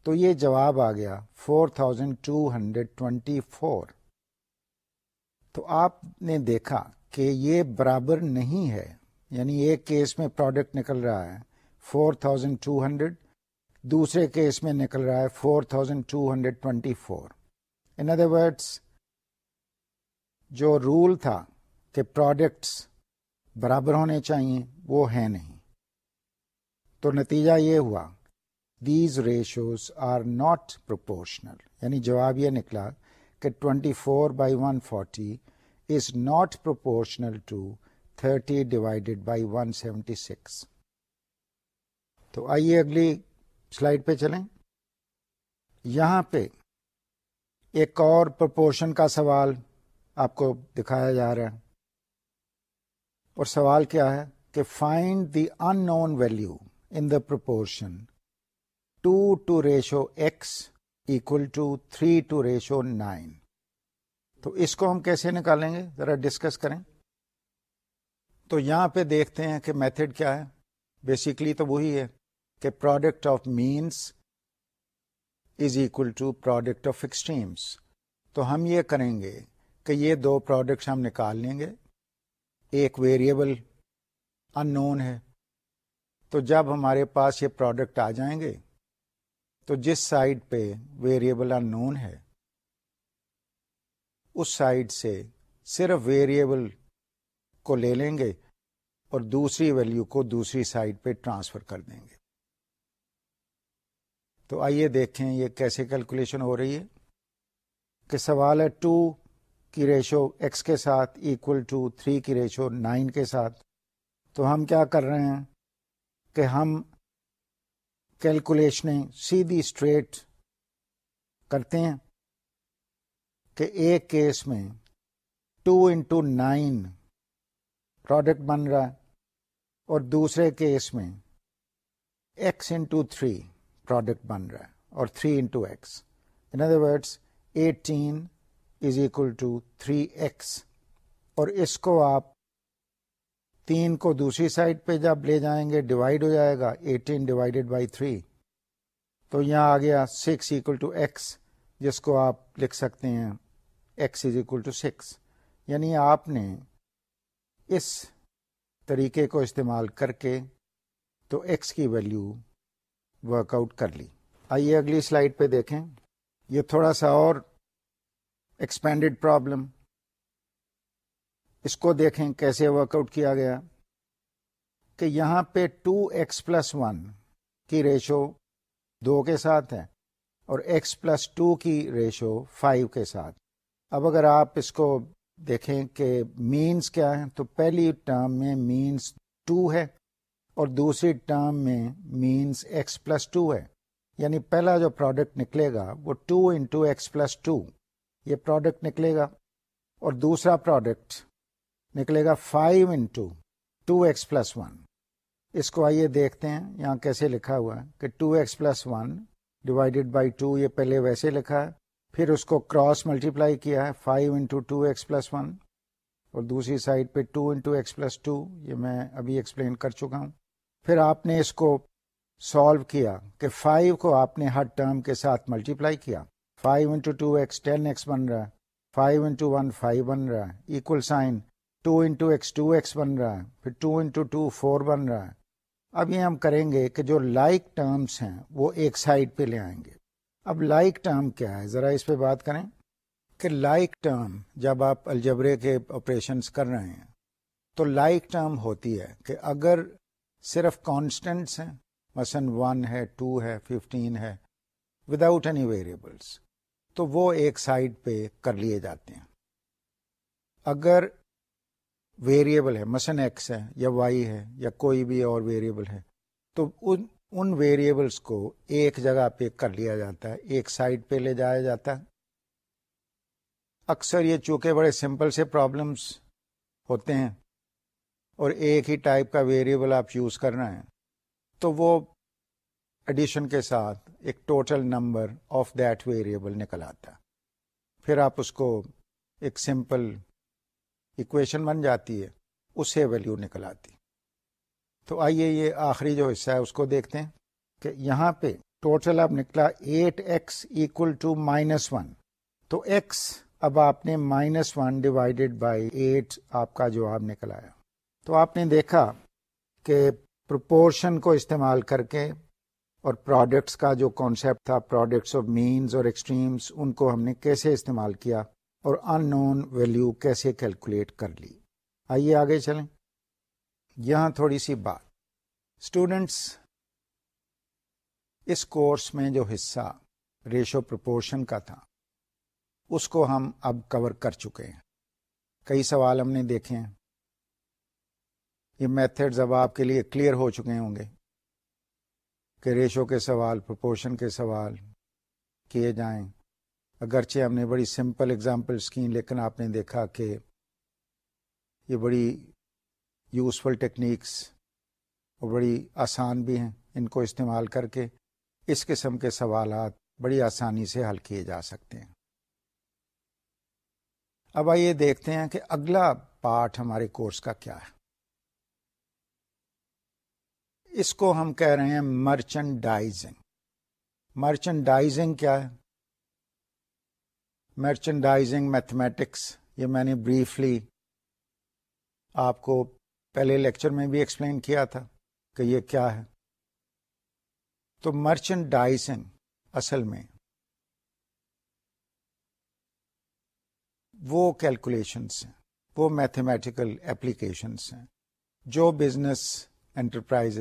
تو یہ جواب آ گیا four thousand two hundred twenty four تو آپ نے دیکھا کہ یہ برابر نہیں ہے یعنی ایک کیس میں پروڈکٹ نکل رہا ہے فور تھاؤزینڈ ٹو ہنڈریڈ دوسرے کیس میں نکل رہا ہے four thousand two hundred twenty four in other words جو رول تھا کہ پروڈکٹس برابر ہونے چاہیے وہ ہے نہیں۔ تو نتیجہ یہ ہوا these ratios are not proportional یعنی جواب یہ نکلا کہ twenty four by one forty is not proportional to thirty divided by one seventy six تو آئیے اگلی سلائڈ پہ چلیں یہاں پہ ایک اور پرپورشن کا سوال آپ کو دکھایا جا رہا ہے اور سوال کیا ہے کہ find the unknown value in the proportion to two ratio x equal to three to ratio nine تو اس کو ہم کیسے نکالیں گے؟ ذرا ڈسکس کریں۔ تو یہاں پہ دیکھتے ہیں کہ میتھڈ کیا ہے۔ بیسکلی تو وہی ہے کہ product of means is equal to product of extremes تو ہم یہ کریں گے کہ یہ دو پروڈکٹس ہم نکال لیں گے۔ ایک ویریبل ان نون ہے۔ تو جب ہمارے پاس یہ پروڈکٹ آ جائیں گے تو جس سائڈ پہ ویریبل ان نون ہے، اس سائڈ سے صرف ویریبل کو لے لیں گے اور دوسری ویلو کو دوسری سائڈ پہ ٹرانسفر کر دیں گے۔ تو آئیے دیکھیں یہ کیسے کیلکولیشن ہو رہی ہے۔ کہ سوال ہے ٹو کی ریشو ایکس کے ساتھ اکول ٹو تھری کی ریشو نائن کے ساتھ، تو ہم کیا کر رہے ہیں؟ کہ ہم کیلکولیشنیں سیدھی اسٹریٹ کرتے ہیں کہ ایک کیس میں ٹو انٹو نائن پروڈکٹ بن رہا ہے اور دوسرے کیس میں ایکس انٹو تھری پروڈکٹ بن رہا ہے اور three into x in other words eighteen is equal to three x اور اس کو آپ تین کو دوسری سائڈ پہ جب لے جائیں گے ڈیوائڈ ہو جائے گا، ایٹین ڈیوائڈیڈ بائی تھری۔ تو یہاں آ گیا، سکس اکول ٹو ایکس جس کو آپ لکھ سکتے ہیں۔ X is equal to six یعنی آپ نے اس طریقے کو استعمال کر کے تو ایکس کی ویلو ورک آؤٹ کر لی۔ آئیے اگلی سلائڈ پہ دیکھیں۔ یہ تھوڑا سا اور ایکسپینڈیڈ پرابلم اس کو دیکھیں کیسے ورک آؤٹ کیا گیا کہ یہاں پہ ٹو ایکس پلس ون کی ریشو دو کے ساتھ ہے اور ایکس پلس ٹو کی ریشو فائیو کے ساتھ۔ اب اگر آپ اس کو دیکھیں کہ مینس کیا ہے تو پہلی ٹرم میں مینس ٹو ہے اور دوسری ٹرم میں مینس ایکس پلس ٹو ہے۔ یعنی پہلا جو پروڈکٹ نکلے گا وہ two into x plus two, یہ پروڈکٹ نکلے گا۔ اور دوسرا پروڈکٹ نکلے گا five into two x plus one اس کو آئیے دیکھتے ہیں، یہاں کیسے لکھا ہوا ہے کہ two x plus one divided by two یہ پہلے ویسے لکھا ہے، پھر اس کو کراس ملٹیپلائی کیا ہے five into two x plus one اور دوسری سائڈ پہ two into x plus two یہ میں ابھی ایکسپلین کر چکا ہوں۔ پھر آپ نے اس کو سالو کیا کہ فائیو کو آپ نے ہر ٹرم کے ساتھ ملٹیپلائی کیا۔ Five into two x ten x بن رہا ہے فائیو انٹو ون فائیو بن رہا ہے equal sign two into x two x بن رہا ہے، پھر ٹو انٹو ٹو فور بن رہا ہے۔ اب یہ ہم کریں گے کہ جو لائک ٹرمس ہیں، وہ ایک سائڈ پہ لے آئیں گے۔ اب لائک ٹرم کیا ہے؟ ذرا اس پہ بات کریں کہ لائک ٹرم جب آپ الجبرے کے آپریشنس کر رہے ہیں، تو لائک ٹرم ہوتی ہے کہ اگر صرف کانسٹنٹس ہیں، مثلا ون ہے ٹو ہے ففٹین ہے وداؤٹ اینی ویریبلس تو وہ ایک سائڈ پہ کر لیے جاتے ہیں۔ اگر ویریبل ہے، مثلا ایکس ہے یا وائی ہے یا کوئی بھی اور ویریبل ہے، تو ان ان ویریبلس کو ایک جگہ پہ کر لیا جاتا ہے، ایک سائڈ پہ لے جایا جاتا ہے۔ اکثر یہ چونکہ بڑے سمپل سے پرابلمس ہوتے ہیں اور ایک ہی ٹائپ کا ویریبل آپ یوز کر رہے ہیں تو وہ ایڈیشن کے ساتھ ایک total number of that variable نکل آتا پھر آپ اس کو ایک سمپل اکویشن بن جاتی ہے اس سے ویلو نکل آتی۔ تو آئیے یہ آخری جو حصہ ہے، اس کو دیکھتے ہیں کہ یہاں پہ ٹوٹل اب نکلا eight x equal to minus one تو ایکس اب آپ نے minus one divided by eight آپ کا جواب نکل آیا۔ تو آپ نے دیکھا کہ پروپورشن کو استعمال کر کے اور پروڈکٹس کا جو کانسیپٹ تھا پروڈکٹس آف مینز اور ایکسٹریمز ان کو ہم نے کیسے استعمال کیا؟ اور ان نون ویلو کیسے کیلکولیٹ کر لی؟ آئیے آگے چلیں۔ یہاں تھوڑی سی بات۔ اسٹوڈینٹس اس کورس میں جو حصہ ریشو پرپورشن کا تھا، اس کو ہم اب کور کر چکے ہیں۔ کئی سوال ہم نے دیکھے ہیں۔ یہ میتھڈز اب آپ کے لیے کلیئر ہو چکے ہوں گے کہ ریشو کے سوال پرپورشن کے سوال کیے جائیں۔ اگرچہ ہم نے بڑی سمپل اگزامپلس کی لیکن آپ نے دیکھا کہ یہ بڑی یوزفل ٹیکنیکس اور بڑی آسان بھی ہیں ان کو استعمال کر کے اس قسم کے سوالات بڑی آسانی سے حل کیے جا سکتے ہیں۔ اب آئیے دیکھتے ہیں کہ اگلا پارٹ ہمارے کورس کا کیا ہے۔ اس کو ہم کہہ رہے ہیں مرچنڈائزنگ مرچنڈائزنگ کیا ہے؟ مرچنڈائزنگ میتھمیٹکس یہ میں نے بریفلی آپ کو پہلے لیکچر میں بھی ایکسپلین کیا تھا کہ یہ کیا ہے۔ تو مرچنڈائزنگ اصل میں وہ کیلکولیشنس ہیں، وہ میتھمیٹیکل اپلیکیشنس ہیں جو بزنس انٹرپرائز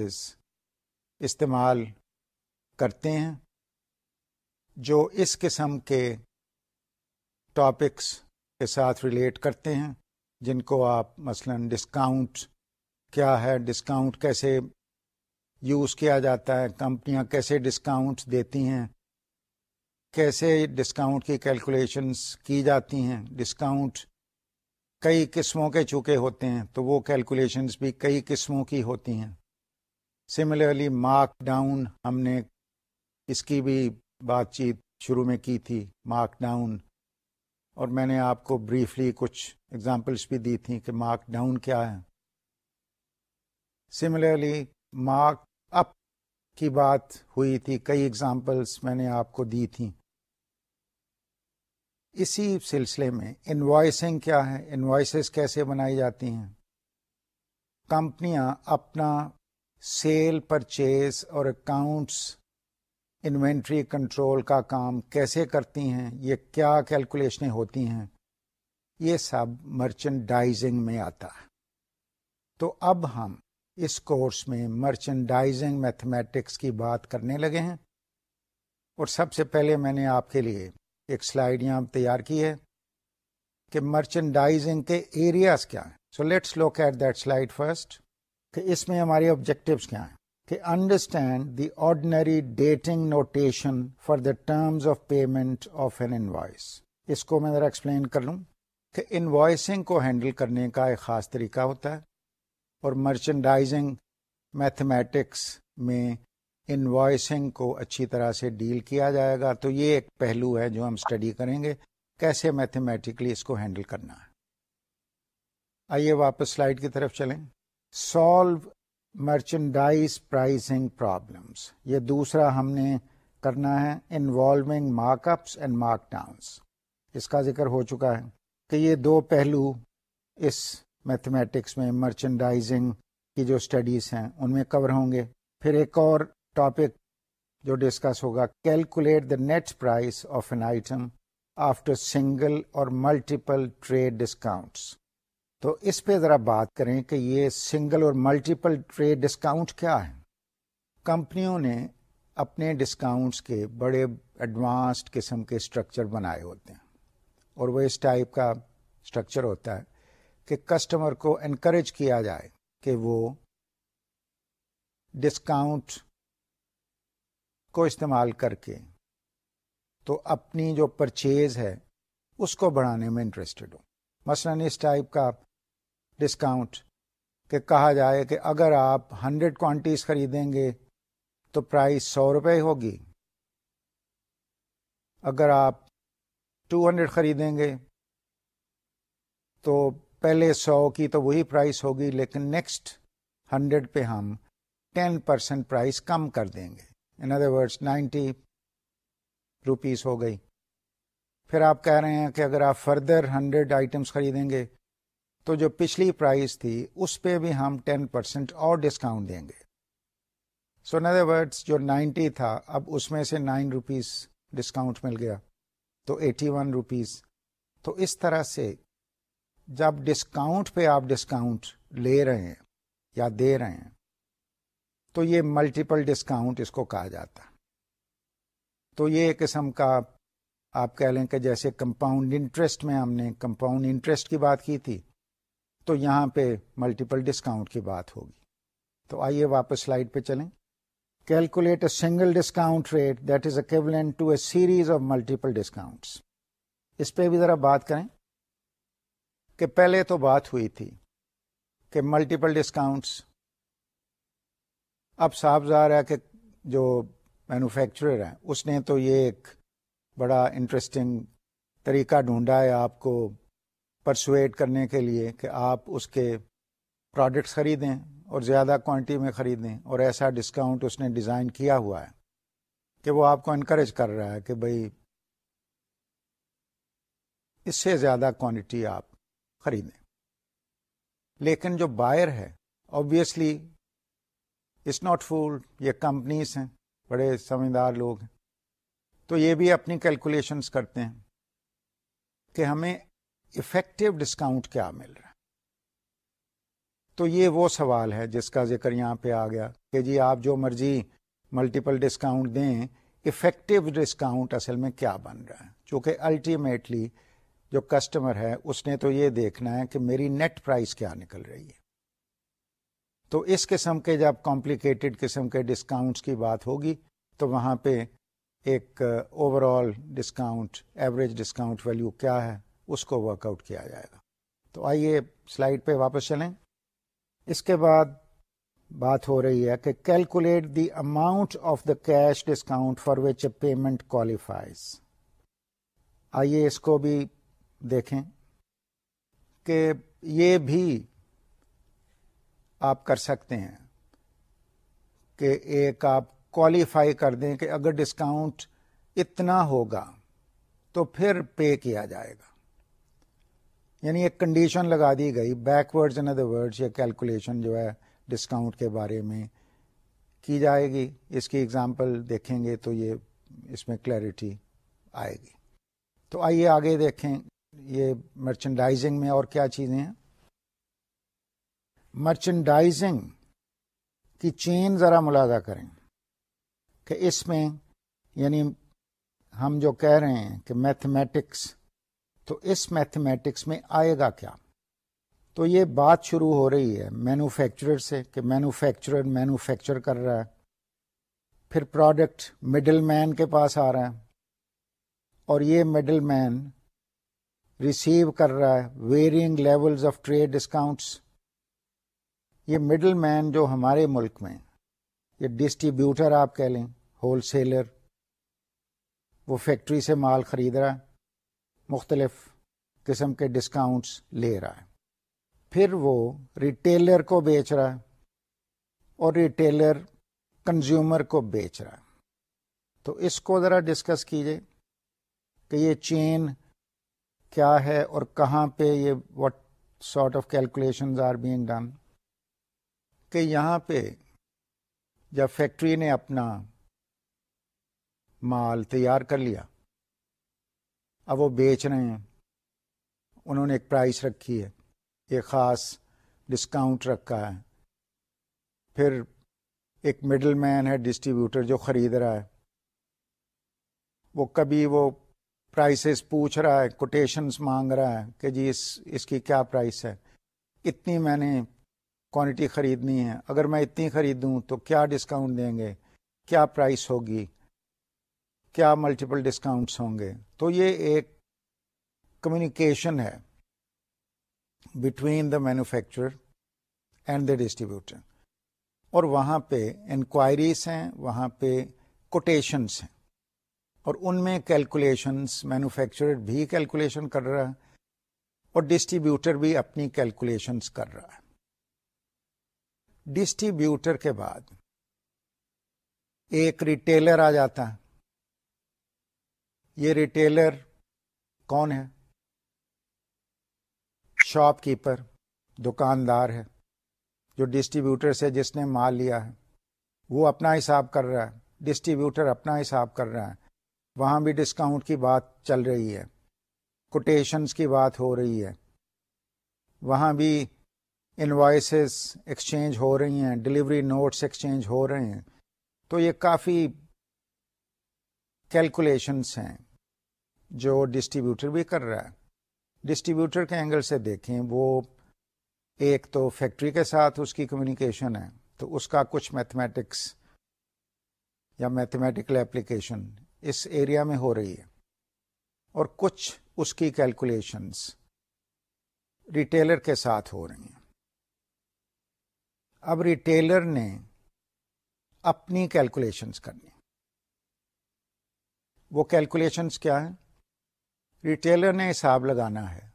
استعمال کرتے ہیں، جو اس قسم کے ٹاپکس کے ساتھ ریلیٹ کرتے ہیں، جن کو آپ مثلا ڈسکاؤنٹ کیا ہے ڈسکاؤنٹ کیسے یوز کیا جاتا ہے، کمپنیاں کیسے ڈسکاؤنٹ دیتی ہیں، کیسے ڈسکاؤنٹ کی کیلکولیشنس کی جاتی ہیں ڈسکاؤنٹ کئی قسموں کے چونکے ہوتے ہیں، تو وہ کیلکولیشنس بھی کئی قسموں کی ہوتی ہیں۔ سملرلی مارک ڈاؤن ہم نے اس کی بھی بات چیت شروع میں کی تھی۔ مارک ڈاؤن اور میں نے آپ کو بریفلی کچھ اگزامپلس بھی دی تھیں کہ مارک ڈاؤن کیا ہے۔ سملرلی مارک اپ کی بات ہوئی تھی، کئی ایگزامپلس میں نے آپ کو دی تھیں۔ اسی سلسلے میں انوائسنگ کیا ہے انوائسز کیسے بنائی جاتی ہیں؟ کمپنیاں اپنا سیل پرچیز اور اکاؤنٹس انوینٹری کنٹرول کا کام کیسے کرتی ہیں؟ یہ کیا کیلکولیشنیں ہوتی ہیں؟ یہ سب مرچنڈائزنگ میں آتا ہے۔ تو اب ہم اس کورس میں مرچنڈائزنگ میتھمیٹکس کی بات کرنے لگے ہیں۔ اور سب سے پہلے میں نے آپ کے لیے ایک سلائڈ یہاں تیار کی ہے کہ مرچنڈائزنگ کے ایریاز کیا ہیں۔ So let's look at that slide first کہ اس میں ہمارے آبجیکٹوس کیا ہیں۔ کہ understand the ordinary dating notation for the terms of payment of an invoice اس کو میں ذرا ایکسپلین کر لوں کہ انوائسنگ کو ہینڈل کرنے کا ایک خاص طریقہ ہوتا ہے اور مرچنڈائزنگ میتھمیٹکس میں انوائسنگ کو اچھی طرح سے ڈیل کیا جائے گا تو یہ ایک پہلو ہے جو ہم اسٹڈی کریں گے کیسے میتھمیٹکلی اس کو ہینڈل کرنا ہے۔ آئیے واپس سلائڈ کی طرف چلیں۔ سالو مرچنڈائز پرائزنگ پرابلمس یہ دوسرا ہم نے کرنا ہے involving markups and markdowns اس کا ذکر ہو چکا ہے کہ یہ دو پہلو اس میتھمیٹکس میں مرچنڈائزنگ کی جو اسٹڈیز ہیں، ان میں کور ہوں گے۔ پھر ایک اور ٹاپک جو ڈسکس ہوگا calculate the net price of an item after single اور ملٹیپل ٹریڈ ڈسکاؤنٹس تو اس پہ ذرا بات کریں کہ یہ سنگل اور ملٹیپل ٹریڈ ڈسکاؤنٹ کیا ہے کمپنیوں نے اپنے ڈسکاؤنٹس کے بڑے ایڈوانسڈ قسم کے اسٹرکچر بنائے ہوتے ہیں۔ اور وہ اس ٹائپ کا اسٹرکچر ہوتا ہے کہ کسٹمر کو انکریج کیا جائے کہ وہ ڈسکاؤنٹ کو استعمال کر کے تو اپنی جو پرچیز ہے اس کو بڑھانے میں انٹرسٹڈ ہو مثلاً اس ٹائپ کا ڈسکاؤنٹ کہ کہا جائے کہ اگر آپ ہنڈریڈ کوانٹیز خریدیں گے تو پرائز سو روپے ہوگی۔ اگر آپ ٹو ہنڈریڈ خریدیں گے تو پہلے سو کی تو وہی پرائس ہوگی، لیکن نیکسٹ ہنڈریڈ پہ ہم ٹین پرسینٹ پرائز کم کر دیں گے۔ In other word ninety rupees ہو گئی۔ پھر آپ کہہ رہے ہیں کہ اگر آپ فردر ہنڈریڈ آئٹمس خریدیں گے تو جو پچھلی پرائز تھی، اس پہ بھی ہم ٹین پرسینٹ اور ڈسکاؤنٹ دیں گے۔ سو ان ادر ورڈس جو نائنٹی تھا، اب اس میں سے نائن روپیز ڈسکاؤنٹ مل گیا۔ تو ایٹی ون روپیز تو اس طرح سے جب ڈسکاؤنٹ پہ آپ ڈسکاؤنٹ لے رہے ہیں یا دے رہے ہیں، تو یہ ملٹیپل ڈسکاؤنٹ اس کو کہا جاتا۔ تو یہ ایک قسم کا آپ کہہ لیں کہ جیسے کمپاؤنڈ انٹرسٹ میں ہم نے کمپاؤنڈ انٹرسٹ کی بات کی تھی۔ تو یہاں پہ ملٹیپل ڈسکاؤنٹ کی بات ہوگی۔ تو آئیے واپس سلائڈ پہ چلیں۔ Calculate a single discount rate that is equivalent to a series of multiple discounts اس پہ بھی ذرا بات کریں۔ کہ پہلے تو بات ہوئی تھی کہ ملٹیپل ڈسکاؤنٹس اب صاف ظاہر ہے کہ جو مینوفیکچرر ہے، اس نے تو یہ ایک بڑا انٹرسٹنگ طریقہ ڈھونڈا ہے آپ کو۔ پرسویٹ کرنے کے لیے کہ آپ اس کے پروڈکٹس خریدیں اور زیادہ کوانٹٹی میں خریدیں اور ایسا ڈسکاؤنٹ اس نے ڈیزائن کیا ہوا ہے کہ وہ آپ کو انکریج کر رہا ہے کہ بھائی اس سے زیادہ کوانٹٹی آپ خریدیں۔ لیکن جو بائر ہے آبویسلی اٹس ناٹ فول یہ کمپنیز ہیں، بڑے سمجھدار لوگ ہیں۔ تو یہ بھی اپنی کیلکولیشنس کرتے ہیں کہ ہمیں افیکٹو ڈسکاؤنٹ کیا مل رہا ہے؟ تو یہ وہ سوال ہے جس کا ذکر یہاں پہ آ گیا کہ جی آپ جو مرضی ملٹیپل ڈسکاؤنٹ دیں افیکٹو ڈسکاؤنٹ اصل میں کیا بن رہا ہے؟ چونکہ الٹیمیٹلی جو کسٹمر ہے، اس نے تو یہ دیکھنا ہے کہ میری نیٹ پرائز کیا نکل رہی ہے۔ تو اس قسم کے جب کمپلیکیٹڈ قسم کے ڈسکاؤنٹس کی بات ہوگی، تو وہاں پہ ایک overall discount average discount value کیا ہے؟ اس کو ورک آؤٹ کیا جائے گا۔ تو آئیے سلائڈ پہ واپس چلیں۔ اس کے بعد بات ہو رہی ہے کہ calculate the amount of the cash discount for which a payment qualifies آئیے اس کو بھی دیکھیں کہ یہ بھی آپ کر سکتے ہیں کہ ایک آپ کوالیفائی کر دیں کہ اگر ڈسکاؤنٹ اتنا ہوگا تو پھر پے کیا جائے گا۔ یعنی ایک کنڈیشن لگا دی گئی. Backward in other word یہ کیلکولیشن جو ہے ڈسکاؤنٹ کے بارے میں کی جائے گی. اس کی اگزامپل دیکھیں گے تو یہ اس میں کلیئرٹی آئے گی. تو آئیے آگے دیکھیں یہ مرچنڈائزنگ میں اور کیا چیزیں ہیں؟ مرچنڈائزنگ کی چین ذرا ملازہ کریں کہ اس میں یعنی ہم جو کہہ رہے ہیں کہ میتھمیٹکس تو اس میتھمیٹکس میں آئے گا کیا؟ تو یہ بات شروع ہو رہی ہے مینوفیکچرر سے کہ مینوفیکچرر مینوفیکچر کر رہا ہے، پھر پروڈکٹ مڈل مین کے پاس آ رہا ہے، اور یہ مڈل مین ریسیو کر رہا ہے varying level of trade discounts یہ مڈل مین جو ہمارے ملک میں، یہ ڈسٹریبیوٹر آپ کہہ لیں ہول سیلر وہ فیکٹری سے مال خرید رہا ہے۔ مختلف قسم کے ڈسکاؤنٹس لے رہا ہے۔ پھر وہ ریٹیلر کو بیچ رہا ہے اور ریٹیلر کنزیومر کو بیچ رہا ہے۔ تو اس کو ذرا ڈسکس کیجیے کہ یہ چین کیا ہے اور کہاں پہ یہ what sort of calculation are being done کہ یہاں پہ جب فیکٹری نے اپنا مال تیار کر لیا اب وہ بیچ رہے ہیں۔ انہوں نے ایک پرائس رکھی ہے۔ ایک خاص ڈسکاؤنٹ رکھا ہے۔ پھر ایک مڈل مین ہے ڈسٹریبیوٹر جو خرید رہا ہے۔ وہ کبھی وہ پرائسز پوچھ رہا ہے کوٹیشنس مانگ رہا ہے کہ جی اس اس کی کیا پرائس ہے۔ اتنی میں نے کوانٹٹی خریدنی ہے۔ اگر میں اتنی خریدوں تو کیا ڈسکاؤنٹ دیں گے؟ کیا پرائس ہوگی؟ کیا ملٹیپل ڈسکاؤنٹس ہوں گے؟ تو یہ ایک کمیونیکیشن ہے between the manufacture and the distributor اور وہاں پہ انکوائریز ہیں، وہاں پہ کوٹیشنس ہیں۔ اور ان میں کیلکولیشنس مینوفیکچرر بھی کیلکولیشن کر رہا ہے اور ڈسٹریبیوٹر بھی اپنی کیلکولیشنس کر رہا ہے۔ ڈسٹریبیوٹر کے بعد ایک ریٹیلر آ جاتا ہے۔ یہ ریٹیلر کون ہے؟ شاپ کیپر دکاندار ہے، جو ڈسٹریبیوٹر سے جس نے مال لیا ہے۔ وہ اپنا حساب کر رہا ہے ڈسٹریبیوٹر اپنا حساب کر رہا ہے۔ وہاں بھی ڈسکاؤنٹ کی بات چل رہی ہے کوٹیشنس کی بات ہو رہی ہے۔ وہاں بھی انوائسز ایکسچینج ہو رہی ہیں ڈلیوری نوٹس ایکسچینج ہو رہے ہیں۔ تو یہ کافی کیلکولیشنس ہیں۔ جو ڈسٹریبیوٹر بھی کر رہا ہے۔ ڈسٹریبیوٹر کے اینگل سے دیکھیں، وہ ایک تو فیکٹری کے ساتھ اس کی کمیونیکیشن ہے، تو اس کا کچھ میتھمیٹکس یا میتھمیٹیکل اپلیکیشن اس ایریا میں ہو رہی ہے۔ اور کچھ اس کی کیلکولیشنس ریٹیلر کے ساتھ ہو رہی ہیں۔ اب ریٹیلر نے اپنی کیلکولیشنس کرنی۔ وہ کیلکولیشنس کیا ہے ریٹیلر نے حساب لگانا ہے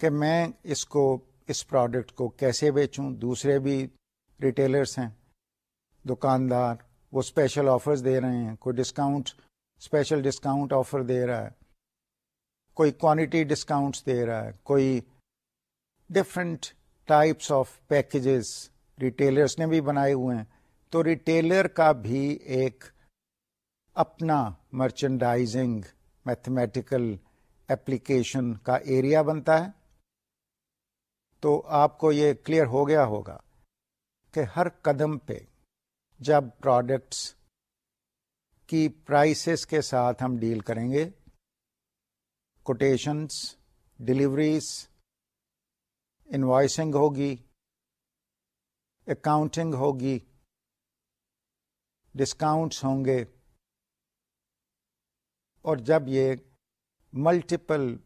کہ میں اس کو، اس پروڈکٹ کو کیسے بیچوں۔ دوسرے بھی ریٹیلرس ہیں، دکاندار، وہ اسپیشل آفرز دے رہے ہیں، کوئی ڈسکاؤنٹ اسپیشل ڈسکاؤنٹ آفر دے رہا ہے، کوئی کوانٹٹی ڈسکاؤنٹس دے رہا ہے، کوئی different types of packages retailers نے بھی بنائے ہوئے ہیں۔ تو ریٹیلر کا بھی ایک اپنا مرچنڈائزنگ میتھمیٹیکل ایپلیکیشن کا ایریا بنتا ہے۔ تو آپ کو یہ کلیئر ہو گیا ہوگا کہ ہر قدم پہ جب پروڈکٹس کی پرائسز کے ساتھ ہم ڈیل کریں گے کوٹیشنس ڈلیوریز انوائسنگ ہوگی اکاؤنٹنگ ہوگی ڈسکاؤنٹس ہوں گے۔ اور جب یہ ملٹیپل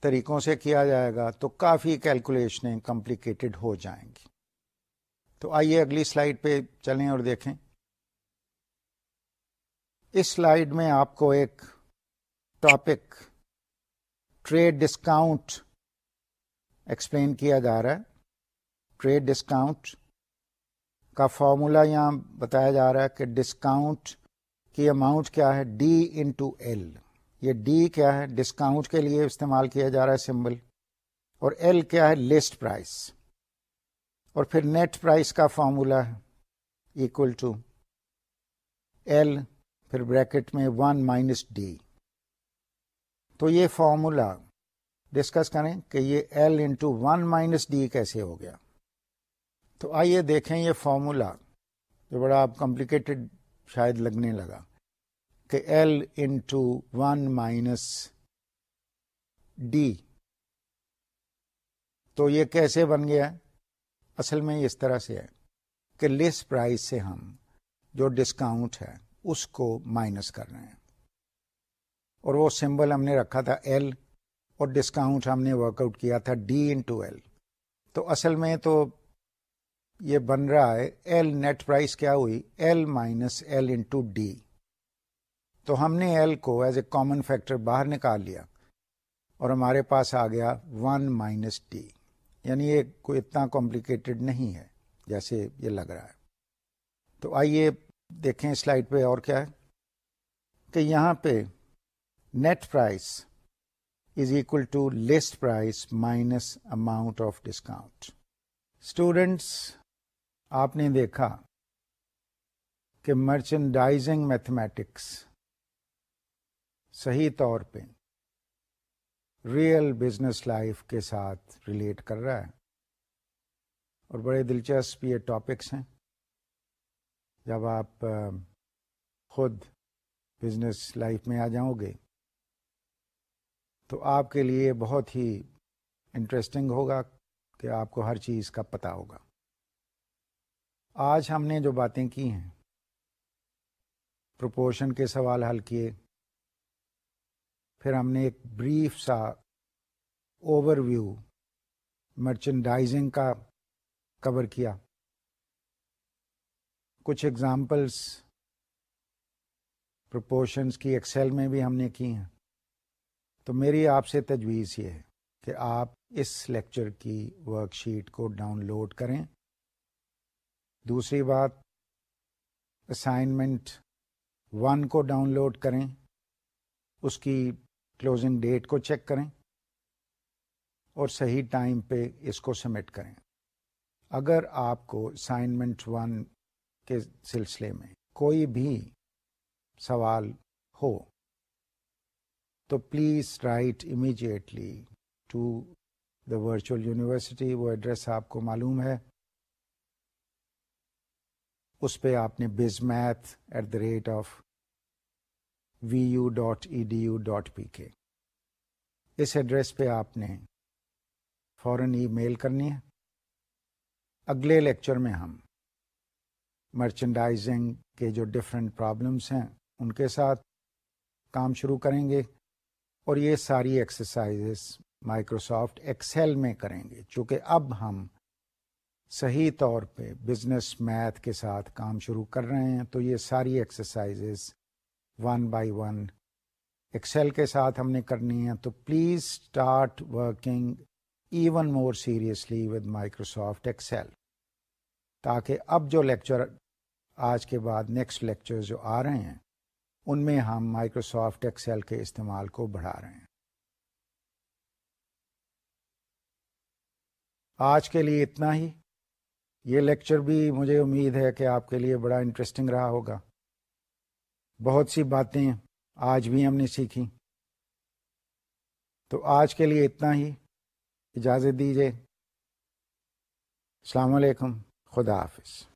طریقوں سے کیا جائے گا تو کافی کیلکولیشنیں کمپلیکیٹڈ ہو جائیں گی۔ تو آئیے اگلی سلائڈ پہ چلیں اور دیکھیں۔ اس سلائڈ میں آپ کو ایک ٹاپک ٹریڈ ڈسکاؤنٹ ایکسپلین کیا جا رہا ہے۔ ٹریڈ ڈسکاؤنٹ کا فارمولا یہاں بتایا جا رہا ہے کہ ڈسکاؤنٹ کی اماؤنٹ کیا ہے؟ ڈی انٹو ایل یہ ڈی کیا ہے؟ ڈسکاؤنٹ کے لیے استعمال کیا جا رہا ہے سمبل اور ایل کیا ہے؟ لسٹ پرائز اور پھر نیٹ پرائز کا فارمولا ہے. اکول ٹو ایل پھر بریکٹ میں ون مائنس ڈی تو یہ فارمولا ڈسکس کریں کہ یہ L into one minus D کیسے ہو گیا؟ تو آئیے دیکھیں یہ فارمولا جو بڑا آپ کمپلیکیٹڈ شاید لگنے لگا کہ L into one minus D تو یہ کیسے بن گیا؟ اصل میں اس طرح سے ہے کہ لیس پرائز سے ہم جو ڈسکاؤنٹ ہے اس کو مائنس کر رہے ہیں۔ اور وہ سمبل ہم نے رکھا تھا ایل اور ڈسکاؤنٹ ہم نے ورک آؤٹ کیا تھا ڈی انٹو ایل تو اصل میں تو یہ بن رہا ہے ایل نیٹ پرائز کیا ہوئی؟ L minus L into D تو ہم نے ایل کو ایز اے کامن فیکٹر باہر نکال لیا اور ہمارے پاس آ گیا ون مائنس ڈی یعنی یہ کوئی اتنا کمپلیکیٹڈ نہیں ہے جیسے یہ لگ رہا ہے۔ تو آئیے دیکھیں سلائڈ پہ اور کیا ہے۔ کہ یہاں پہ net price is equal to list price minus amount of discount students آپ نے دیکھا کہ مرچنڈائزنگ میتھمیٹکس صحیح طور پہ ریئل بزنس لائف کے ساتھ ریلیٹ کر رہا ہے اور بڑے دلچسپ یہ ٹاپکس ہیں۔ جب آپ خود بزنس لائف میں آ جاؤ گے تو آپ کے لیے بہت ہی انٹرسٹنگ ہوگا کہ آپ کو ہر چیز کا پتا ہوگا۔ آج ہم نے جو باتیں کی ہیں پروپورشن کے سوال حل کیے۔ پھر ہم نے ایک بریف سا اوور ویو مرچنڈائزنگ کا کور کیا۔ کچھ ایگزامپلس پروپورشنس کی ایکسل میں بھی ہم نے کی ہیں۔ تو میری آپ سے تجویز یہ ہے کہ آپ اس لیکچر کی ورک شیٹ کو ڈاؤن لوڈ کریں۔ دوسری بات اسائنمنٹ ون کو ڈاؤن لوڈ کریں، اس کی کلوزنگ ڈیٹ کو چیک کریں اور صحیح ٹائم پہ اس کو سبمٹ کریں۔ اگر آپ کو اسائنمنٹ ون کے سلسلے میں کوئی بھی سوال ہو، تو please write immediately to the virtual university وہ ایڈریس آپ کو معلوم ہے۔ اس پہ آپ نے biz math at the rate of V U dot E D U dot P K us address پہ آپ نے فوراً ای میل کرنی ہے۔ اگلے لیکچر میں ہم مرچنڈائزنگ کے جو ڈفرینٹ پرابلمس ہیں، ان کے ساتھ کام شروع کریں گے اور یہ ساری ایکسرسائزز مائکروسافٹ ایکسل میں کریں گے۔ چونکہ اب ہم صحیح طور پہ بزنس میتھ کے ساتھ کام شروع کر رہے ہیں، تو یہ ساری exercises one by one Excel کے ساتھ ہم نے کرنی ہے تو please start working even more seriously with Microsoft Excel تاکہ اب جو لیکچر آج کے بعد نیکسٹ لیکچر جو آ رہے ہیں، ان میں ہم مائکروسافٹ ایکسل کے استعمال کو بڑھا رہے ہیں۔ آج کے لیے اتنا ہی۔ یہ لیکچر بھی مجھے امید ہے کہ آپ کے لیے بڑا انٹرسٹنگ رہا ہوگا۔ بہت سی باتیں آج بھی ہم نے سیکھی تو آج کے لیے اتنا ہی۔ اجازت دیجیے السلام علیکم۔ خدا حافظ۔